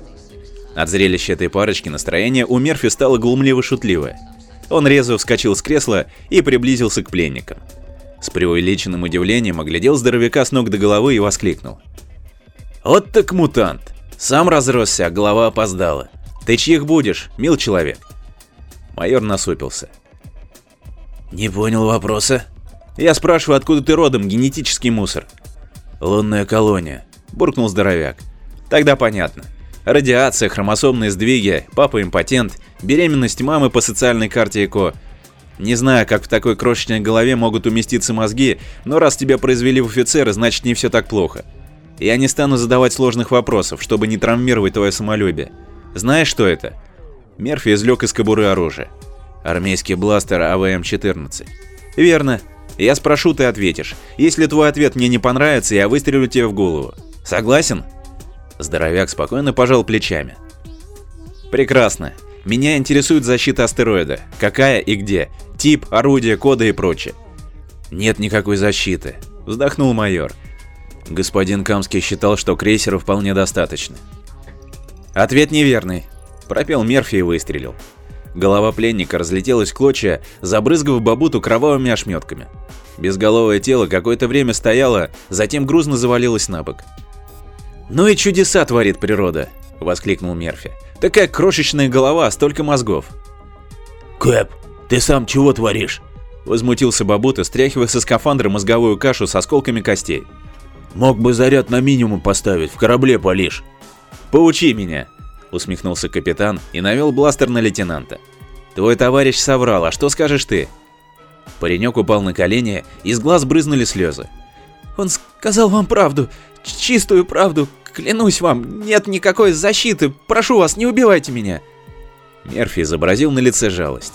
От зрелища этой парочки настроение у Мерфи стало глумливо-шутливое. Он резво вскочил с кресла и приблизился к пленникам. С преувеличенным удивлением оглядел здоровяка с ног до головы и воскликнул. «Вот так мутант! Сам разросся, а голова опоздала. Ты чьих будешь, мил человек?» Майор насупился. «Не понял вопроса?» «Я спрашиваю, откуда ты родом, генетический мусор?» «Лунная колония», – буркнул здоровяк. «Тогда понятно. Радиация, хромосомные сдвиги, папа импотент, беременность мамы по социальной карте ЭКО. Не знаю, как в такой крошечной голове могут уместиться мозги, но раз тебя произвели в офицеры, значит не все так плохо. Я не стану задавать сложных вопросов, чтобы не травмировать твое самолюбие. Знаешь, что это? Мерфи извлек из кобуры оружие. Армейский бластер АВМ-14. Верно. Я спрошу, ты ответишь. Если твой ответ мне не понравится, я выстрелю тебе в голову. Согласен? Здоровяк спокойно пожал плечами. Прекрасно. Меня интересует защита астероида. Какая и где. Тип, орудие, коды и прочее. Нет никакой защиты. Вздохнул майор. Господин Камский считал, что крейсера вполне достаточно. Ответ неверный. Пропел Мерфи и выстрелил. Голова пленника разлетелась клочья, забрызгав бабуту кровавыми ошметками. Безголовое тело какое-то время стояло, затем грузно завалилось на бок. «Ну и чудеса творит природа!» – воскликнул Мерфи. «Такая крошечная голова, столько мозгов!» «Кэп, ты сам чего творишь?» – возмутился Бабута, стряхивая со скафандра мозговую кашу с осколками костей. «Мог бы заряд на минимум поставить, в корабле полишь». «Поучи меня!» – усмехнулся капитан и навел бластер на лейтенанта. «Твой товарищ соврал, а что скажешь ты?» Паренек упал на колени, из глаз брызнули слезы. «Он сказал вам правду, чистую правду, клянусь вам, нет никакой защиты, прошу вас, не убивайте меня!» Мерфи изобразил на лице жалость.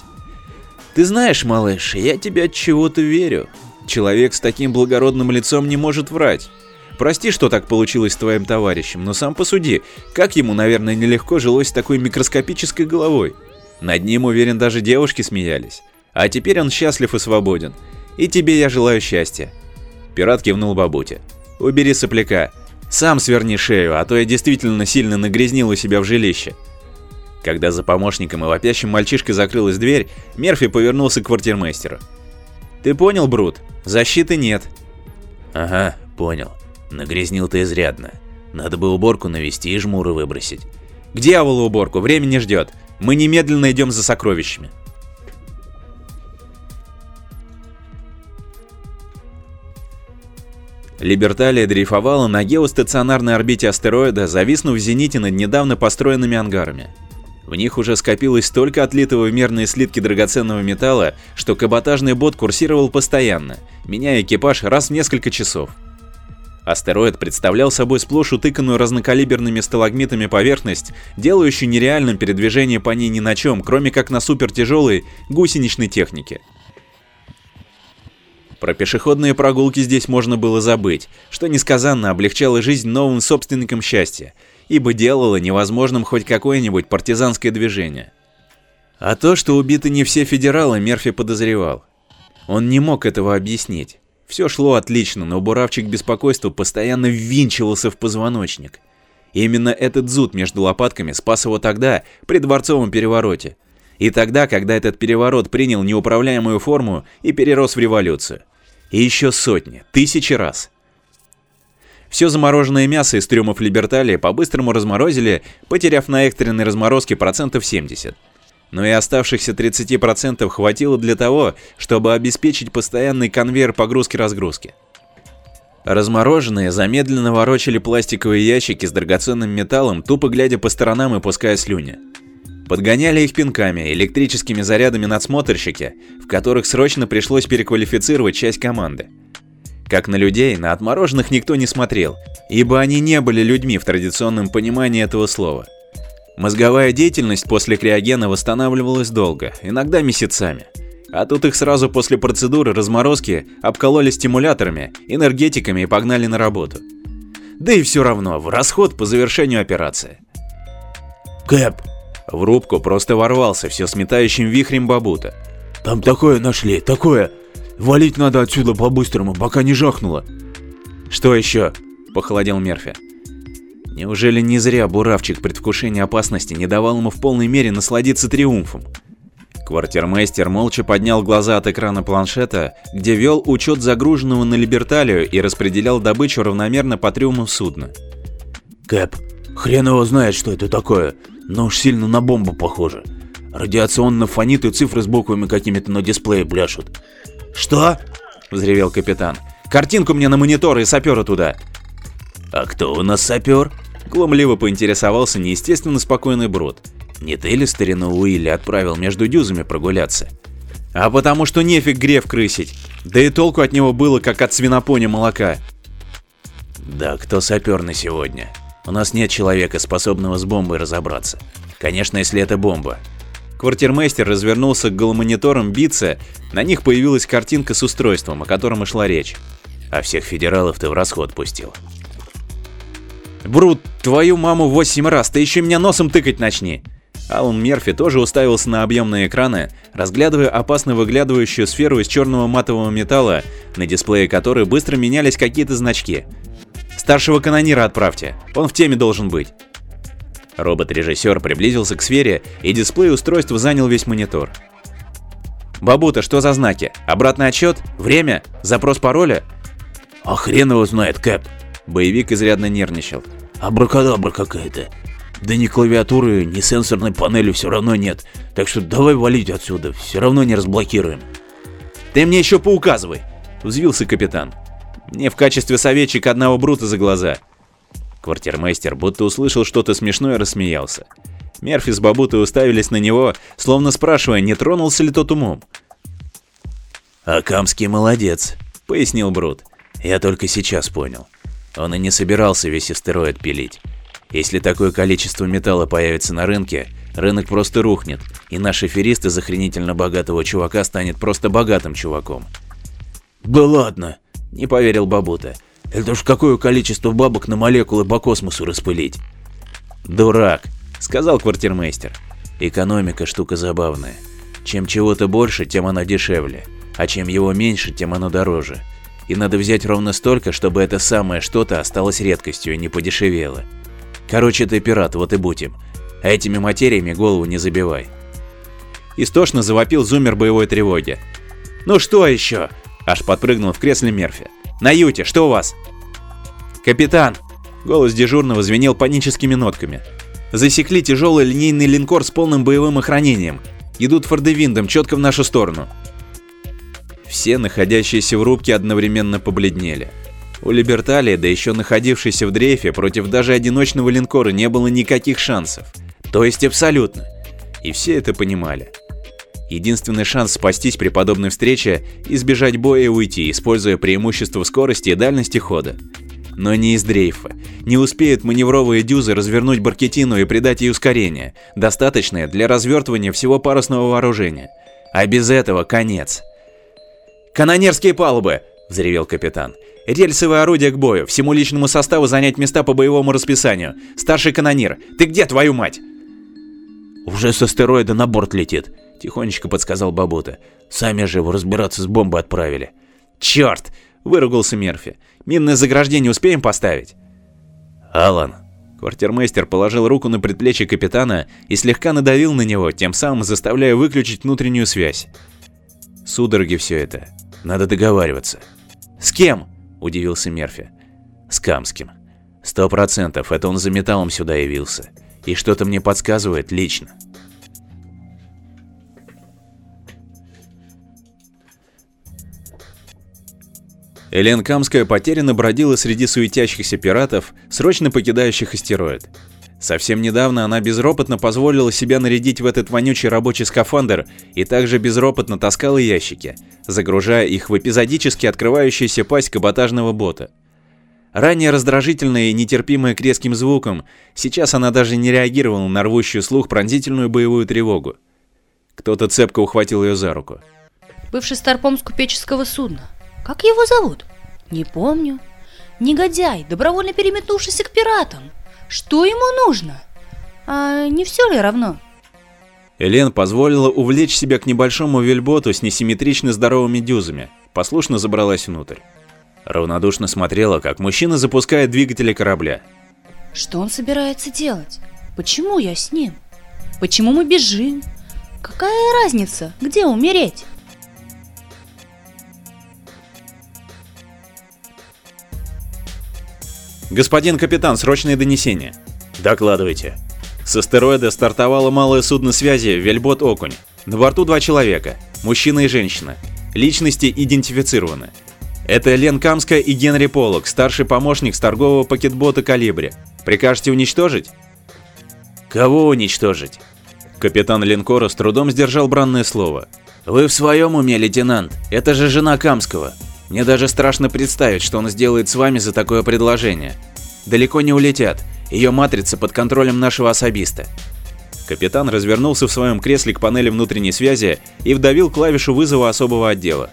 «Ты знаешь, малыш, я тебе от чего-то верю. Человек с таким благородным лицом не может врать. Прости, что так получилось с твоим товарищем, но сам посуди, как ему, наверное, нелегко жилось с такой микроскопической головой. Над ним, уверен, даже девушки смеялись. А теперь он счастлив и свободен. И тебе я желаю счастья. Пират кивнул бабуте. Убери сопляка. Сам сверни шею, а то я действительно сильно нагрязнил у себя в жилище. Когда за помощником и вопящим мальчишкой закрылась дверь, Мерфи повернулся к квартирмейстеру. «Ты понял, Брут? Защиты нет». «Ага, понял. Нагрязнил ты изрядно. Надо бы уборку навести и жмуры выбросить». «К дьяволу уборку, время не ждет. Мы немедленно идем за сокровищами». Либерталия дрейфовала на геостационарной орбите астероида, зависнув в зените над недавно построенными ангарами. В них уже скопилось столько отлитого в мерные слитки драгоценного металла, что каботажный бот курсировал постоянно, меняя экипаж раз в несколько часов. Астероид представлял собой сплошь утыканную разнокалиберными сталагмитами поверхность, делающую нереальным передвижение по ней ни на чем, кроме как на супертяжелой гусеничной технике. Про пешеходные прогулки здесь можно было забыть, что несказанно облегчало жизнь новым собственникам счастья, ибо делало невозможным хоть какое-нибудь партизанское движение. А то, что убиты не все федералы, Мерфи подозревал. Он не мог этого объяснить. Все шло отлично, но буравчик беспокойства постоянно ввинчивался в позвоночник. И именно этот зуд между лопатками спас его тогда, при дворцовом перевороте. И тогда, когда этот переворот принял неуправляемую форму и перерос в революцию. И еще сотни, тысячи раз. Все замороженное мясо из трюмов Либерталии по-быстрому разморозили, потеряв на экстренной разморозке процентов 70. Но и оставшихся 30% хватило для того, чтобы обеспечить постоянный конвейер погрузки-разгрузки. Размороженные замедленно ворочали пластиковые ящики с драгоценным металлом, тупо глядя по сторонам и пуская слюни. Подгоняли их пинками, электрическими зарядами надсмотрщики, в которых срочно пришлось переквалифицировать часть команды. Как на людей, на отмороженных никто не смотрел, ибо они не были людьми в традиционном понимании этого слова. Мозговая деятельность после криогена восстанавливалась долго, иногда месяцами. А тут их сразу после процедуры разморозки обкололи стимуляторами, энергетиками и погнали на работу. Да и все равно, в расход по завершению операции. Кэп, В рубку просто ворвался все сметающим вихрем бабута. там такое нашли, такое. Валить надо отсюда по-быстрому, пока не жахнуло. «Что еще?» – похолодел Мерфи. Неужели не зря буравчик предвкушения опасности не давал ему в полной мере насладиться триумфом? Квартирмейстер молча поднял глаза от экрана планшета, где вел учет загруженного на Либерталию и распределял добычу равномерно по трюмам судна. Кэп, хрен его знает, что это такое, но уж сильно на бомбу похоже. Радиационно фонит и цифры с буквами какими-то на дисплее пляшут. «Что?» – взревел капитан. «Картинку мне на монитор и сапера туда!» А кто у нас сапер? Глумливо поинтересовался неестественно спокойный Брод. Не ты ли старину Уилли отправил между дюзами прогуляться? А потому что нефиг греф крысить. Да и толку от него было, как от свинопоня молока. Да, кто сапер на сегодня? У нас нет человека, способного с бомбой разобраться. Конечно, если это бомба. Квартирмейстер развернулся к голомониторам биться, на них появилась картинка с устройством, о котором и шла речь. А всех федералов ты в расход пустил. Брут, твою маму восемь раз, ты еще меня носом тыкать начни. Алан Мерфи тоже уставился на объемные экраны, разглядывая опасно выглядывающую сферу из черного матового металла, на дисплее которой быстро менялись какие-то значки. Старшего канонира отправьте, он в теме должен быть. Робот-режиссер приблизился к сфере, и дисплей устройства занял весь монитор. Бабута, что за знаки? Обратный отсчет? Время? Запрос пароля? А хрен его знает, Кэп. Боевик изрядно нервничал. Абракадабра какая-то. Да ни клавиатуры, ни сенсорной панели все равно нет. Так что давай валить отсюда, все равно не разблокируем. Ты мне еще поуказывай, взвился капитан. Мне в качестве советчика одного брута за глаза. Квартирмейстер будто услышал что-то смешное и рассмеялся. Мерфи с Бабутой уставились на него, словно спрашивая, не тронулся ли тот умом. Акамский молодец, пояснил Брут. Я только сейчас понял. Он и не собирался весь астероид пилить. Если такое количество металла появится на рынке, рынок просто рухнет, и наш аферист из охренительно богатого чувака станет просто богатым чуваком. «Да ладно!» – не поверил Бабута. «Это ж какое количество бабок на молекулы по космосу распылить!» «Дурак!» – сказал квартирмейстер. «Экономика – штука забавная. Чем чего-то больше, тем оно дешевле, а чем его меньше, тем оно дороже. И надо взять ровно столько, чтобы это самое что-то осталось редкостью и не подешевело. Короче, ты пират, вот и будь им. А этими материями голову не забивай. Истошно завопил зумер боевой тревоги. «Ну что еще?» – аж подпрыгнул в кресле Мерфи. «На юте, что у вас?» «Капитан!» – голос дежурного звенел паническими нотками. «Засекли тяжелый линейный линкор с полным боевым охранением. Идут фордевиндом четко в нашу сторону». Все, находящиеся в рубке, одновременно побледнели. У Либерталии, да еще находившейся в дрейфе, против даже одиночного линкора не было никаких шансов. То есть абсолютно. И все это понимали. Единственный шанс спастись при подобной встрече – избежать боя и уйти, используя преимущество скорости и дальности хода. Но не из дрейфа. Не успеют маневровые дюзы развернуть Баркетину и придать ей ускорение, достаточное для развертывания всего парусного вооружения. А без этого конец. «Канонерские палубы!» – взревел капитан. «Рельсовое орудие к бою, всему личному составу занять места по боевому расписанию. Старший канонир, ты где, твою мать?» «Уже с астероида на борт летит», – тихонечко подсказал Бабута. «Сами же его разбираться с бомбой отправили». «Черт!» – выругался Мерфи. «Минное заграждение успеем поставить?» «Алан». Квартирмейстер положил руку на предплечье капитана и слегка надавил на него, тем самым заставляя выключить внутреннюю связь. Судороги все это. Надо договариваться. «С кем?» – удивился Мерфи. «С Камским. Сто процентов, это он за металлом сюда явился. И что-то мне подсказывает лично». Элен Камская потерянно бродила среди суетящихся пиратов, срочно покидающих астероид. Совсем недавно она безропотно позволила себя нарядить в этот вонючий рабочий скафандр и также безропотно таскала ящики, загружая их в эпизодически открывающуюся пасть каботажного бота. Ранее раздражительная и нетерпимая к резким звукам, сейчас она даже не реагировала на рвущую слух пронзительную боевую тревогу. Кто-то цепко ухватил ее за руку. Бывший старпом с купеческого судна. Как его зовут? Не помню. Негодяй, добровольно переметнувшийся к пиратам. Что ему нужно? А не все ли равно? Элен позволила увлечь себя к небольшому вельботу с несимметрично здоровыми дюзами, послушно забралась внутрь. Равнодушно смотрела, как мужчина запускает двигатели корабля. Что он собирается делать? Почему я с ним? Почему мы бежим? Какая разница, где умереть? «Господин капитан, срочное донесение!» «Докладывайте». С астероида стартовало малое судно связи «Вельбот Окунь». На борту два человека, мужчина и женщина. Личности идентифицированы. Это Лен Камская и Генри Полок, старший помощник с торгового пакетбота «Калибри». Прикажете уничтожить? Кого уничтожить? Капитан линкора с трудом сдержал бранное слово. Вы в своем уме, лейтенант? Это же жена Камского. Мне даже страшно представить, что он сделает с вами за такое предложение. Далеко не улетят. Ее матрица под контролем нашего особиста. Капитан развернулся в своем кресле к панели внутренней связи и вдавил клавишу вызова особого отдела.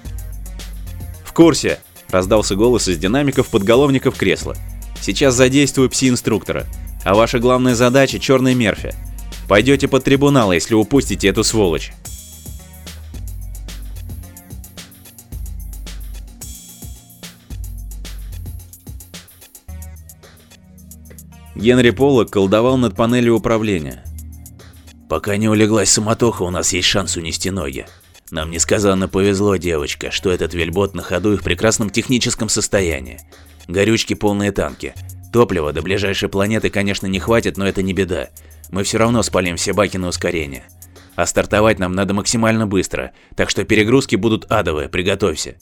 «В курсе!» – раздался голос из динамиков подголовников кресла. «Сейчас задействую пси-инструктора. А ваша главная задача – черный Мерфи. Пойдете под трибунал, если упустите эту сволочь». Генри Поллок колдовал над панелью управления. «Пока не улеглась суматоха, у нас есть шанс унести ноги. Нам несказанно повезло, девочка, что этот вельбот на ходу и в прекрасном техническом состоянии. Горючки полные танки. Топлива до ближайшей планеты, конечно, не хватит, но это не беда. Мы все равно спалим все баки на ускорение. А стартовать нам надо максимально быстро, так что перегрузки будут адовые, приготовься.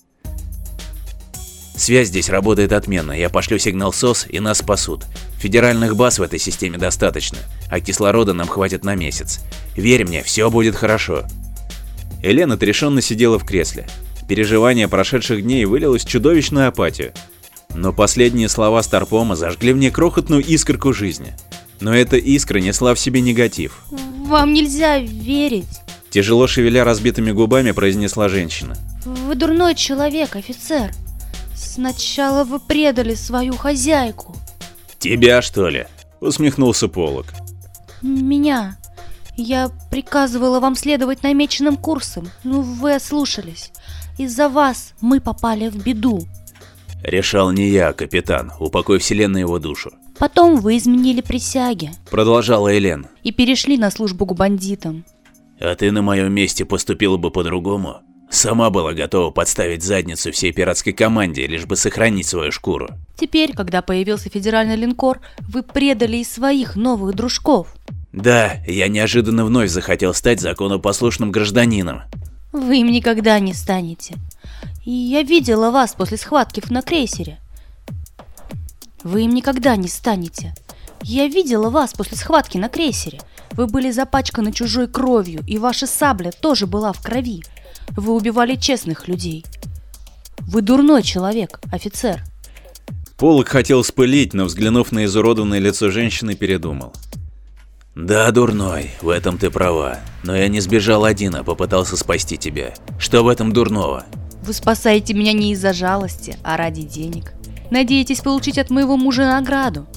Связь здесь работает отменно, я пошлю сигнал СОС и нас спасут. Федеральных баз в этой системе достаточно, а кислорода нам хватит на месяц. Верь мне, все будет хорошо. Елена отрешенно сидела в кресле. Переживание прошедших дней вылилось в чудовищную апатию. Но последние слова Старпома зажгли в ней крохотную искорку жизни. Но эта искра несла в себе негатив. Вам нельзя верить. Тяжело шевеля разбитыми губами произнесла женщина. Вы дурной человек, офицер. Сначала вы предали свою хозяйку. Тебя, что ли? Усмехнулся Полок. Меня. Я приказывала вам следовать намеченным курсом, но вы ослушались. Из-за вас мы попали в беду. Решал не я, капитан. Упокой вселенной его душу. Потом вы изменили присяги. Продолжала Элен. И перешли на службу к бандитам. А ты на моем месте поступила бы по-другому? Сама была готова подставить задницу всей пиратской команде, лишь бы сохранить свою шкуру. Теперь, когда появился федеральный линкор, вы предали и своих новых дружков. Да, я неожиданно вновь захотел стать законопослушным гражданином. Вы им никогда не станете. И я видела вас после схватки на крейсере. Вы им никогда не станете. Я видела вас после схватки на крейсере. Вы были запачканы чужой кровью, и ваша сабля тоже была в крови. Вы убивали честных людей. Вы дурной человек, офицер. Полок хотел спылить, но взглянув на изуродованное лицо женщины, передумал. Да, дурной, в этом ты права. Но я не сбежал один, а попытался спасти тебя. Что в этом дурного? Вы спасаете меня не из-за жалости, а ради денег. Надеетесь получить от моего мужа награду.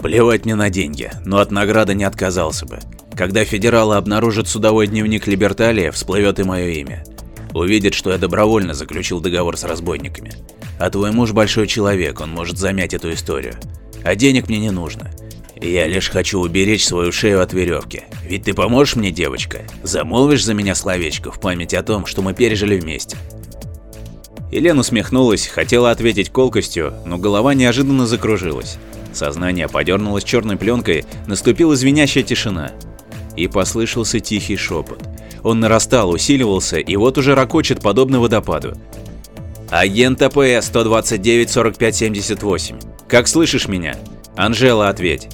Плевать мне на деньги, но от награды не отказался бы. Когда федералы обнаружат судовой дневник Либерталия, всплывет и мое имя. Увидят, что я добровольно заключил договор с разбойниками. А твой муж большой человек, он может замять эту историю. А денег мне не нужно. Я лишь хочу уберечь свою шею от веревки. Ведь ты поможешь мне, девочка? Замолвишь за меня словечко в память о том, что мы пережили вместе. Елена усмехнулась, хотела ответить колкостью, но голова неожиданно закружилась. Сознание подернулось черной пленкой, наступила звенящая тишина и послышался тихий шепот. Он нарастал, усиливался и вот уже ракочет подобно водопаду. «Агент АПС 129-45-78. Как слышишь меня? Анжела, ответь».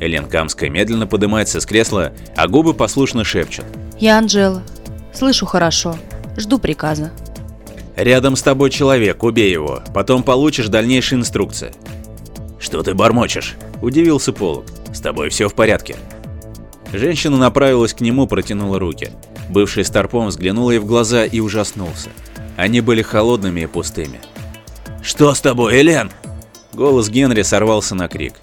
Элен Камская медленно поднимается с кресла, а губы послушно шепчут. Я Анжела. Слышу хорошо. Жду приказа. Рядом с тобой человек, убей его, потом получишь дальнейшие инструкции. Что ты бормочешь? Удивился Полок. С тобой все в порядке. Женщина направилась к нему, протянула руки. Бывший старпом взглянул ей в глаза и ужаснулся. Они были холодными и пустыми. «Что с тобой, Элен?» Голос Генри сорвался на крик.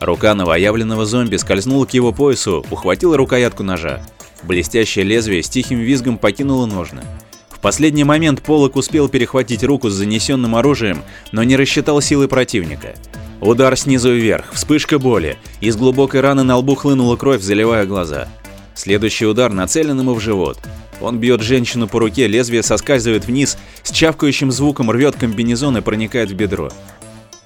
Рука новоявленного зомби скользнула к его поясу, ухватила рукоятку ножа. Блестящее лезвие с тихим визгом покинуло ножны. В последний момент Полок успел перехватить руку с занесенным оружием, но не рассчитал силы противника. Удар снизу вверх, вспышка боли, из глубокой раны на лбу хлынула кровь, заливая глаза. Следующий удар нацелен ему в живот. Он бьет женщину по руке, лезвие соскальзывает вниз, с чавкающим звуком рвет комбинезон и проникает в бедро.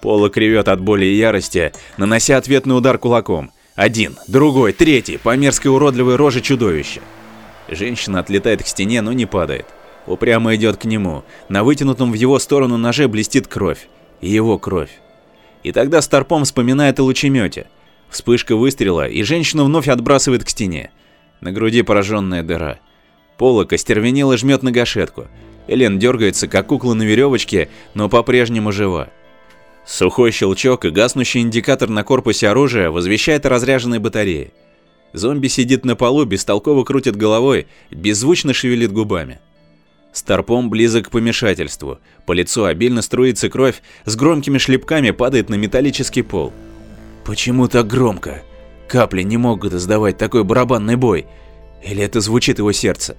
Пола кривет от боли и ярости, нанося ответный удар кулаком. Один, другой, третий, по мерзкой уродливой роже чудовища. Женщина отлетает к стене, но не падает. Упрямо идет к нему. На вытянутом в его сторону ноже блестит кровь. Его кровь. И тогда Старпом вспоминает о лучемете. Вспышка выстрела, и женщину вновь отбрасывает к стене. На груди пораженная дыра. Полок остервенело жмет на гашетку. Элен дергается, как кукла на веревочке, но по-прежнему жива. Сухой щелчок и гаснущий индикатор на корпусе оружия возвещает о разряженной батарее. Зомби сидит на полу, бестолково крутит головой, беззвучно шевелит губами. Старпом близок к помешательству. По лицу обильно струится кровь, с громкими шлепками падает на металлический пол. Почему так громко? Капли не могут издавать такой барабанный бой. Или это звучит его сердце?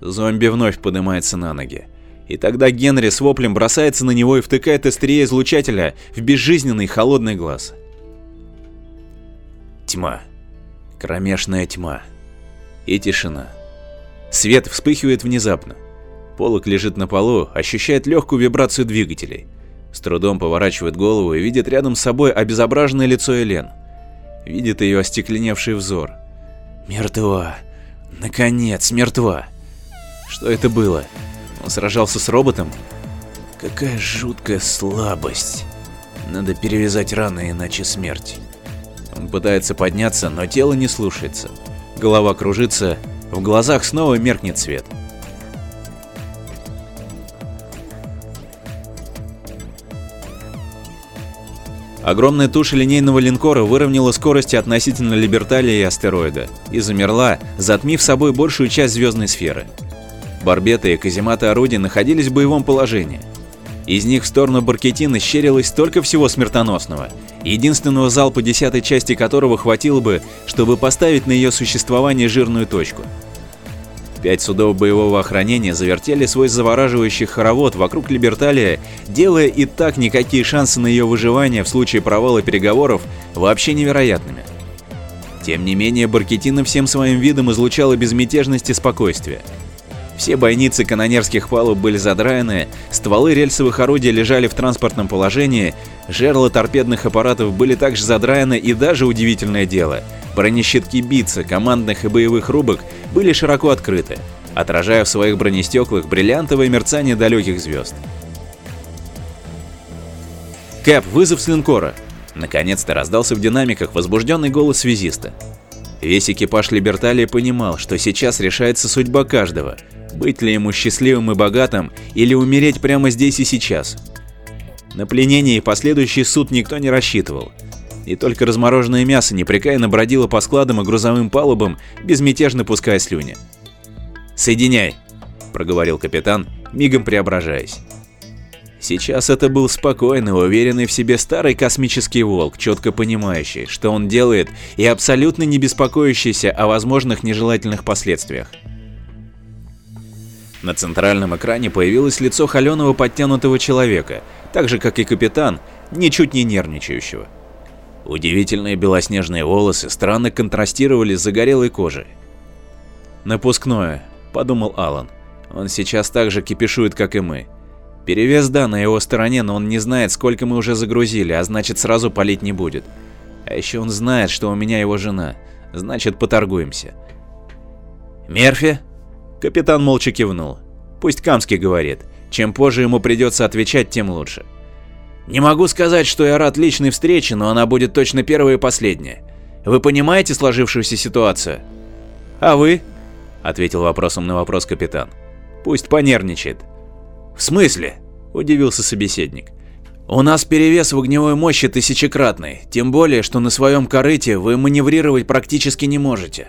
Зомби вновь поднимается на ноги. И тогда Генри с воплем бросается на него и втыкает острие излучателя в безжизненный холодный глаз. Тьма. Кромешная тьма. И тишина. Свет вспыхивает внезапно. Полок лежит на полу, ощущает легкую вибрацию двигателей. С трудом поворачивает голову и видит рядом с собой обезображенное лицо Элен. Видит ее остекленевший взор. Мертва. Наконец, мертва. Что это было? Он сражался с роботом? Какая жуткая слабость. Надо перевязать раны, иначе смерть. Он пытается подняться, но тело не слушается. Голова кружится, в глазах снова меркнет свет. Огромная туша линейного линкора выровняла скорости относительно Либерталия и астероида и замерла, затмив собой большую часть звездной сферы. Барбеты и казематы орудий находились в боевом положении. Из них в сторону Баркетина щерилось столько всего смертоносного, единственного залпа десятой части которого хватило бы, чтобы поставить на ее существование жирную точку. Пять судов боевого охранения завертели свой завораживающий хоровод вокруг Либерталия, делая и так никакие шансы на ее выживание в случае провала переговоров вообще невероятными. Тем не менее, Баркетина всем своим видом излучала безмятежность и спокойствие. Все бойницы канонерских палуб были задраены, стволы рельсовых орудий лежали в транспортном положении, жерла торпедных аппаратов были также задраены и даже удивительное дело – бронещитки бица, командных и боевых рубок были широко открыты, отражая в своих бронестеклах бриллиантовое мерцание далеких звезд. «Кэп, вызов с линкора!» Наконец-то раздался в динамиках возбужденный голос связиста. Весь экипаж Либерталии понимал, что сейчас решается судьба каждого – быть ли ему счастливым и богатым, или умереть прямо здесь и сейчас. На пленение и последующий суд никто не рассчитывал. И только размороженное мясо непрекаянно бродило по складам и грузовым палубам, безмятежно пуская слюни. «Соединяй!» – проговорил капитан, мигом преображаясь. Сейчас это был спокойный, уверенный в себе старый космический волк, четко понимающий, что он делает, и абсолютно не беспокоящийся о возможных нежелательных последствиях. На центральном экране появилось лицо холеного подтянутого человека, так же как и капитан, ничуть не нервничающего. Удивительные белоснежные волосы странно контрастировали с загорелой кожей. «Напускное», — подумал Алан. «Он сейчас так же кипишует, как и мы. Перевес да на его стороне, но он не знает, сколько мы уже загрузили, а значит сразу палить не будет. А еще он знает, что у меня его жена. Значит, поторгуемся». «Мерфи?» Капитан молча кивнул. Пусть Камский говорит. Чем позже ему придется отвечать, тем лучше. Не могу сказать, что я рад личной встрече, но она будет точно первая и последняя. Вы понимаете сложившуюся ситуацию? А вы? Ответил вопросом на вопрос капитан. Пусть понервничает. В смысле? Удивился собеседник. У нас перевес в огневой мощи тысячекратный, тем более, что на своем корыте вы маневрировать практически не можете.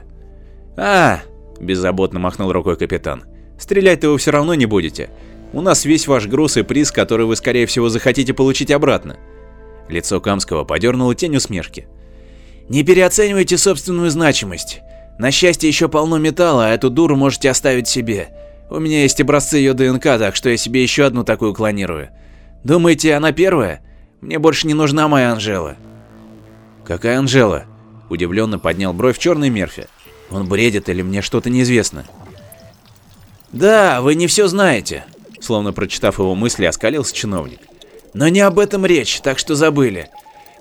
А, беззаботно махнул рукой капитан. Стрелять-то вы все равно не будете. У нас весь ваш груз и приз, который вы, скорее всего, захотите получить обратно. Лицо Камского подернуло тень усмешки. Не переоценивайте собственную значимость. На счастье еще полно металла, а эту дуру можете оставить себе. У меня есть образцы ее ДНК, так что я себе еще одну такую клонирую. Думаете, она первая? Мне больше не нужна моя Анжела. Какая Анжела? Удивленно поднял бровь черный Мерфи. Он бредит или мне что-то неизвестно? Да, вы не все знаете. Словно прочитав его мысли, оскалился чиновник. Но не об этом речь, так что забыли.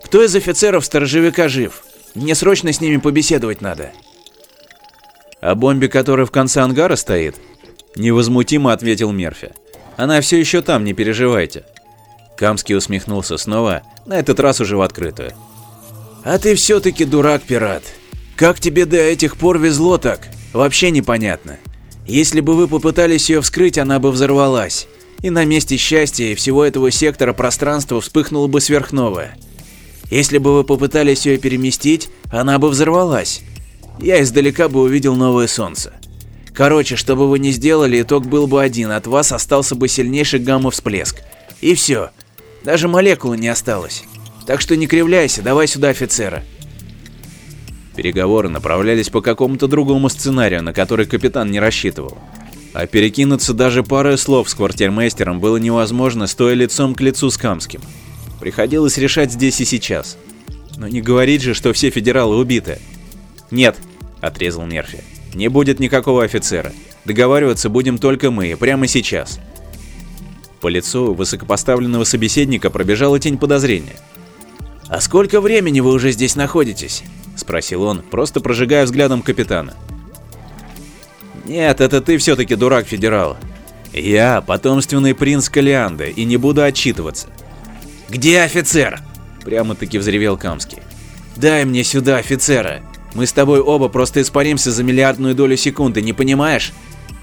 Кто из офицеров сторожевика жив? Мне срочно с ними побеседовать надо. О бомбе, которая в конце ангара стоит? Невозмутимо ответил Мерфи. Она все еще там, не переживайте. Камский усмехнулся снова, на этот раз уже в открытую. А ты все-таки дурак, пират. Как тебе до этих пор везло так? Вообще непонятно. Если бы вы попытались ее вскрыть, она бы взорвалась. И на месте счастья и всего этого сектора пространства вспыхнуло бы сверхновая. Если бы вы попытались ее переместить, она бы взорвалась я издалека бы увидел новое солнце. Короче, что бы вы ни сделали, итог был бы один, от вас остался бы сильнейший гамма-всплеск. И все. Даже молекулы не осталось. Так что не кривляйся, давай сюда офицера. Переговоры направлялись по какому-то другому сценарию, на который капитан не рассчитывал. А перекинуться даже парой слов с квартирмейстером было невозможно, стоя лицом к лицу с Камским. Приходилось решать здесь и сейчас. Но не говорить же, что все федералы убиты. Нет, — отрезал Мерфи. «Не будет никакого офицера. Договариваться будем только мы, прямо сейчас». По лицу высокопоставленного собеседника пробежала тень подозрения. «А сколько времени вы уже здесь находитесь?» — спросил он, просто прожигая взглядом капитана. «Нет, это ты все-таки дурак, федерал. Я потомственный принц Калианды и не буду отчитываться». «Где офицер?» — прямо-таки взревел Камский. «Дай мне сюда офицера!» Мы с тобой оба просто испаримся за миллиардную долю секунды, не понимаешь?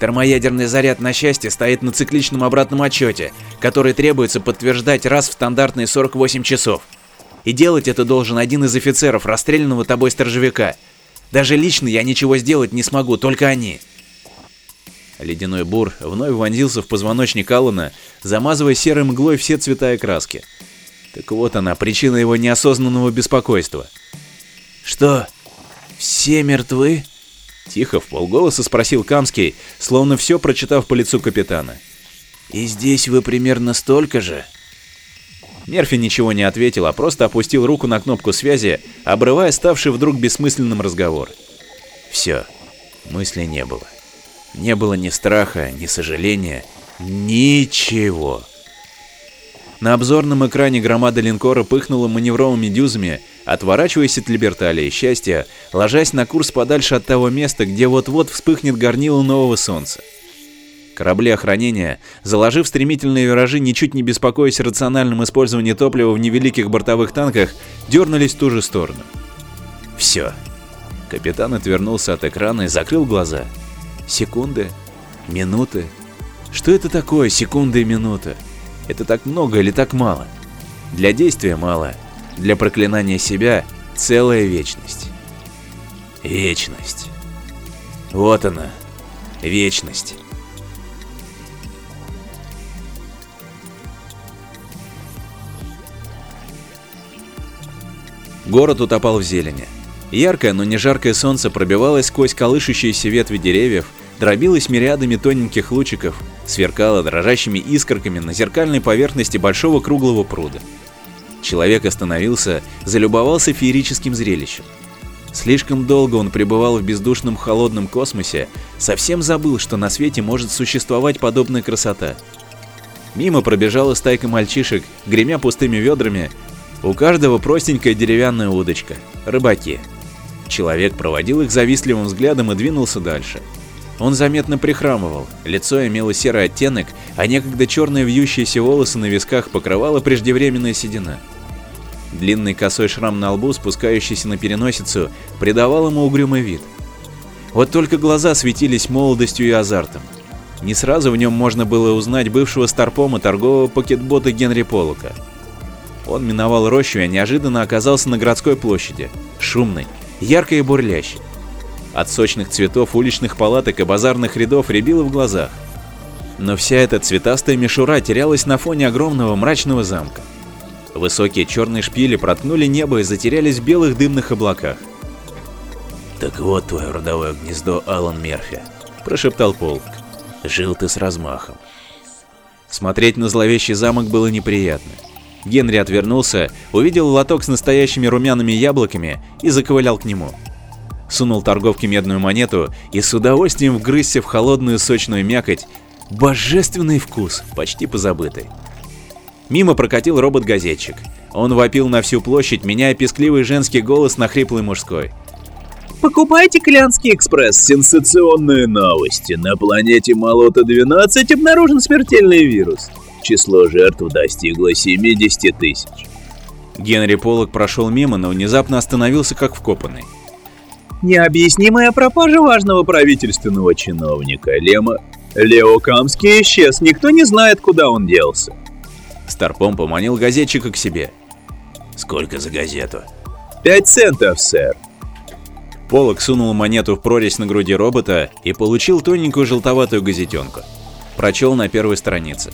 Термоядерный заряд на счастье стоит на цикличном обратном отчете, который требуется подтверждать раз в стандартные 48 часов. И делать это должен один из офицеров расстрелянного тобой сторожевика. Даже лично я ничего сделать не смогу, только они. Ледяной бур вновь вонзился в позвоночник Аллана, замазывая серой мглой все цвета и краски. Так вот она, причина его неосознанного беспокойства. «Что?» «Все мертвы?» Тихо, в полголоса спросил Камский, словно все прочитав по лицу капитана. «И здесь вы примерно столько же?» Мерфи ничего не ответил, а просто опустил руку на кнопку связи, обрывая ставший вдруг бессмысленным разговор. Все, мысли не было. Не было ни страха, ни сожаления, ничего. На обзорном экране громада линкора пыхнула маневровыми дюзами, отворачиваясь от Либерталии счастья, ложась на курс подальше от того места, где вот-вот вспыхнет горнило нового солнца. Корабли охранения, заложив стремительные виражи, ничуть не беспокоясь о рациональном использовании топлива в невеликих бортовых танках, дернулись в ту же сторону. Все. Капитан отвернулся от экрана и закрыл глаза. Секунды, минуты. Что это такое секунды и минуты? Это так много или так мало? Для действия мало, для проклинания себя целая вечность. Вечность. Вот она, вечность. Город утопал в зелени. Яркое, но не жаркое солнце пробивалось сквозь колышущиеся ветви деревьев, дробилось мириадами тоненьких лучиков, сверкало дрожащими искорками на зеркальной поверхности большого круглого пруда. Человек остановился, залюбовался феерическим зрелищем. Слишком долго он пребывал в бездушном холодном космосе, совсем забыл, что на свете может существовать подобная красота. Мимо пробежала стайка мальчишек, гремя пустыми ведрами. У каждого простенькая деревянная удочка. Рыбаки. Человек проводил их завистливым взглядом и двинулся дальше. Он заметно прихрамывал, лицо имело серый оттенок, а некогда черные вьющиеся волосы на висках покрывала преждевременная седина. Длинный косой шрам на лбу, спускающийся на переносицу, придавал ему угрюмый вид. Вот только глаза светились молодостью и азартом. Не сразу в нем можно было узнать бывшего старпома торгового пакетбота Генри Полока. Он миновал рощу и неожиданно оказался на городской площади, шумной, яркой и бурлящей. От сочных цветов уличных палаток и базарных рядов рябило в глазах. Но вся эта цветастая мишура терялась на фоне огромного мрачного замка. Высокие черные шпили проткнули небо и затерялись в белых дымных облаках. «Так вот твое родовое гнездо, Алан Мерфи», – прошептал полк. «Жил ты с размахом». Смотреть на зловещий замок было неприятно. Генри отвернулся, увидел лоток с настоящими румяными яблоками и заковылял к нему. Сунул торговке медную монету и с удовольствием вгрызся в холодную сочную мякоть. Божественный вкус, почти позабытый. Мимо прокатил робот-газетчик. Он вопил на всю площадь, меняя пескливый женский голос на хриплый мужской. Покупайте Клянский экспресс. Сенсационные новости. На планете Молота-12 обнаружен смертельный вирус. Число жертв достигло 70 тысяч. Генри Поллок прошел мимо, но внезапно остановился как вкопанный. Необъяснимая пропажа важного правительственного чиновника Лема Лео Камский исчез, никто не знает, куда он делся. Старпом поманил газетчика к себе. «Сколько за газету?» «Пять центов, сэр». Полок сунул монету в прорезь на груди робота и получил тоненькую желтоватую газетенку. Прочел на первой странице.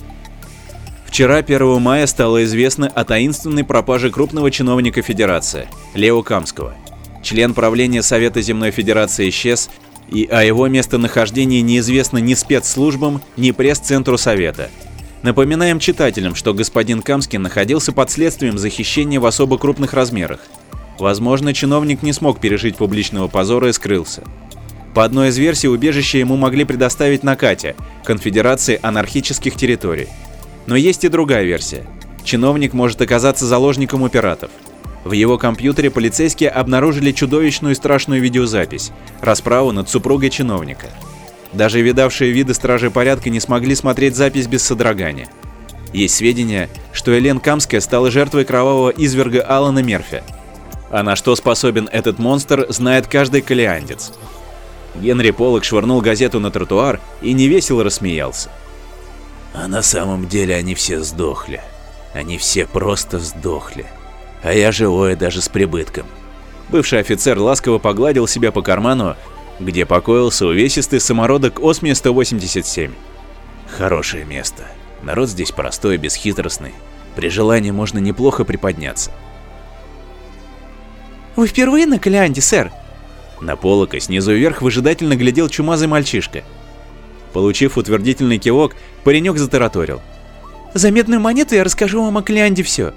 Вчера, 1 мая, стало известно о таинственной пропаже крупного чиновника Федерации, Лео Камского. Член правления Совета Земной Федерации исчез, и о его местонахождении неизвестно ни спецслужбам, ни пресс-центру Совета. Напоминаем читателям, что господин Камский находился под следствием за хищение в особо крупных размерах. Возможно, чиновник не смог пережить публичного позора и скрылся. По одной из версий, убежище ему могли предоставить на Кате, конфедерации анархических территорий. Но есть и другая версия. Чиновник может оказаться заложником у пиратов. В его компьютере полицейские обнаружили чудовищную и страшную видеозапись – расправу над супругой чиновника. Даже видавшие виды стражи порядка не смогли смотреть запись без содрогания. Есть сведения, что Элен Камская стала жертвой кровавого изверга Алана Мерфи. А на что способен этот монстр, знает каждый калиандец. Генри Поллок швырнул газету на тротуар и невесело рассмеялся. А на самом деле они все сдохли. Они все просто сдохли. А я живой даже с прибытком. Бывший офицер ласково погладил себя по карману где покоился увесистый самородок Осми-187. Хорошее место. Народ здесь простой и бесхитростный. При желании можно неплохо приподняться. «Вы впервые на Калианде, сэр?» На полока снизу вверх выжидательно глядел чумазый мальчишка. Получив утвердительный кивок, паренек затараторил. «За медную монету я расскажу вам о Калианде все».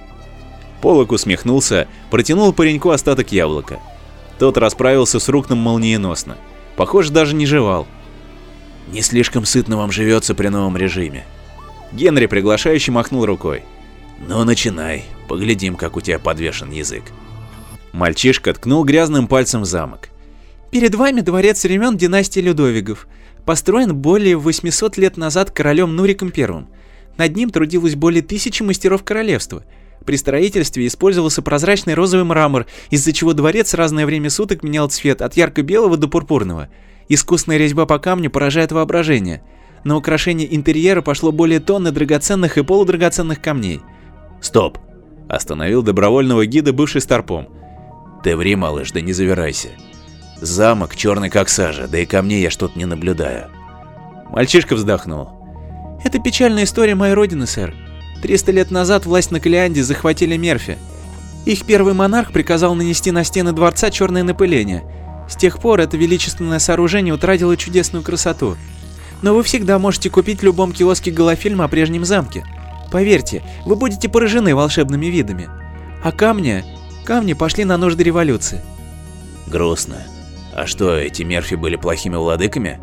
Полок усмехнулся, протянул пареньку остаток яблока. Тот расправился с рукном молниеносно. Похоже, даже не жевал. Не слишком сытно вам живется при новом режиме. Генри приглашающе махнул рукой. Ну, начинай. Поглядим, как у тебя подвешен язык. Мальчишка ткнул грязным пальцем в замок. Перед вами дворец времен династии Людовигов. Построен более 800 лет назад королем Нуриком I. Над ним трудилось более тысячи мастеров королевства – при строительстве использовался прозрачный розовый мрамор, из-за чего дворец разное время суток менял цвет от ярко-белого до пурпурного. Искусная резьба по камню поражает воображение. На украшение интерьера пошло более тонны драгоценных и полудрагоценных камней. «Стоп!» – остановил добровольного гида бывший старпом. «Ты ври, малыш, да не завирайся. Замок черный как сажа, да и камней я что-то не наблюдаю». Мальчишка вздохнул. «Это печальная история моей родины, сэр. 300 лет назад власть на Калианде захватили Мерфи. Их первый монарх приказал нанести на стены дворца черное напыление. С тех пор это величественное сооружение утратило чудесную красоту. Но вы всегда можете купить в любом киоске голофильм о прежнем замке. Поверьте, вы будете поражены волшебными видами. А камни? Камни пошли на нужды революции. Грустно. А что, эти Мерфи были плохими владыками?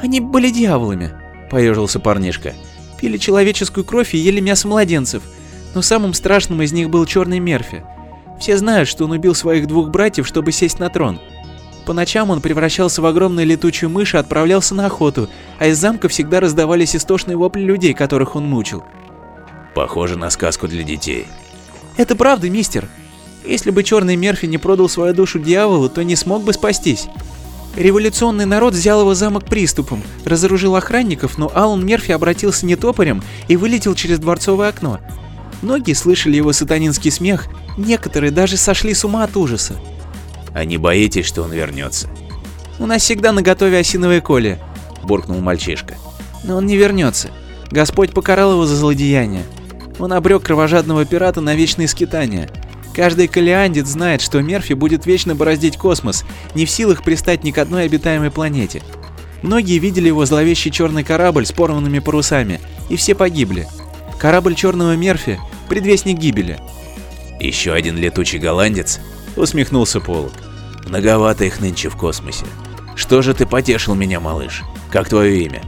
Они были дьяволами, поежился парнишка пили человеческую кровь и ели мясо младенцев, но самым страшным из них был черный Мерфи. Все знают, что он убил своих двух братьев, чтобы сесть на трон. По ночам он превращался в огромную летучую мышь и отправлялся на охоту, а из замка всегда раздавались истошные вопли людей, которых он мучил. Похоже на сказку для детей. Это правда, мистер. Если бы черный Мерфи не продал свою душу дьяволу, то не смог бы спастись. Революционный народ взял его замок приступом, разоружил охранников, но Алан Мерфи обратился не топорем и вылетел через дворцовое окно. Многие слышали его сатанинский смех, некоторые даже сошли с ума от ужаса. А не боитесь, что он вернется? У нас всегда наготове осиновое коле, буркнул мальчишка. Но он не вернется. Господь покарал его за злодеяние. Он обрек кровожадного пирата на вечные скитания. Каждый калиандец знает, что Мерфи будет вечно бороздить космос, не в силах пристать ни к одной обитаемой планете. Многие видели его зловещий черный корабль с порванными парусами, и все погибли. Корабль черного Мерфи – предвестник гибели. Еще один летучий голландец? Усмехнулся Полок. Многовато их нынче в космосе. Что же ты потешил меня, малыш? Как твое имя?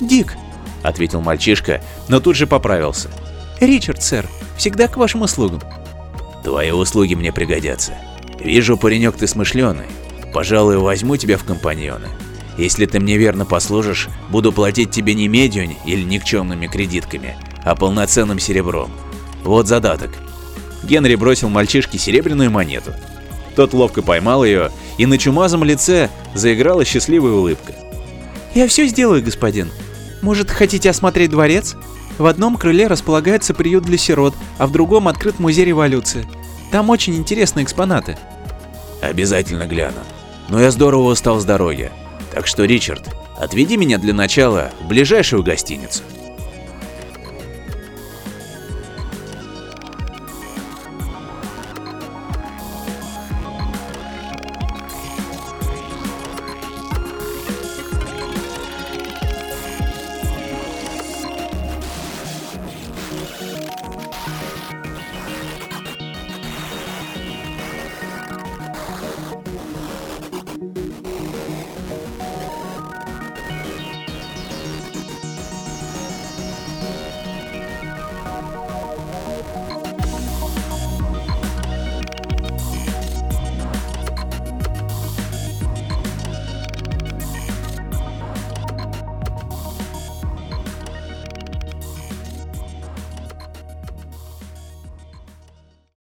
Дик, ответил мальчишка, но тут же поправился. Ричард, сэр, всегда к вашим услугам. Твои услуги мне пригодятся. Вижу, паренек, ты смышленый. Пожалуй, возьму тебя в компаньоны. Если ты мне верно послужишь, буду платить тебе не медью или никчемными кредитками, а полноценным серебром. Вот задаток. Генри бросил мальчишке серебряную монету. Тот ловко поймал ее, и на чумазом лице заиграла счастливая улыбка. «Я все сделаю, господин. Может, хотите осмотреть дворец? В одном крыле располагается приют для сирот, а в другом открыт музей революции. Там очень интересные экспонаты. Обязательно гляну. Но я здорово устал с дороги. Так что, Ричард, отведи меня для начала в ближайшую гостиницу.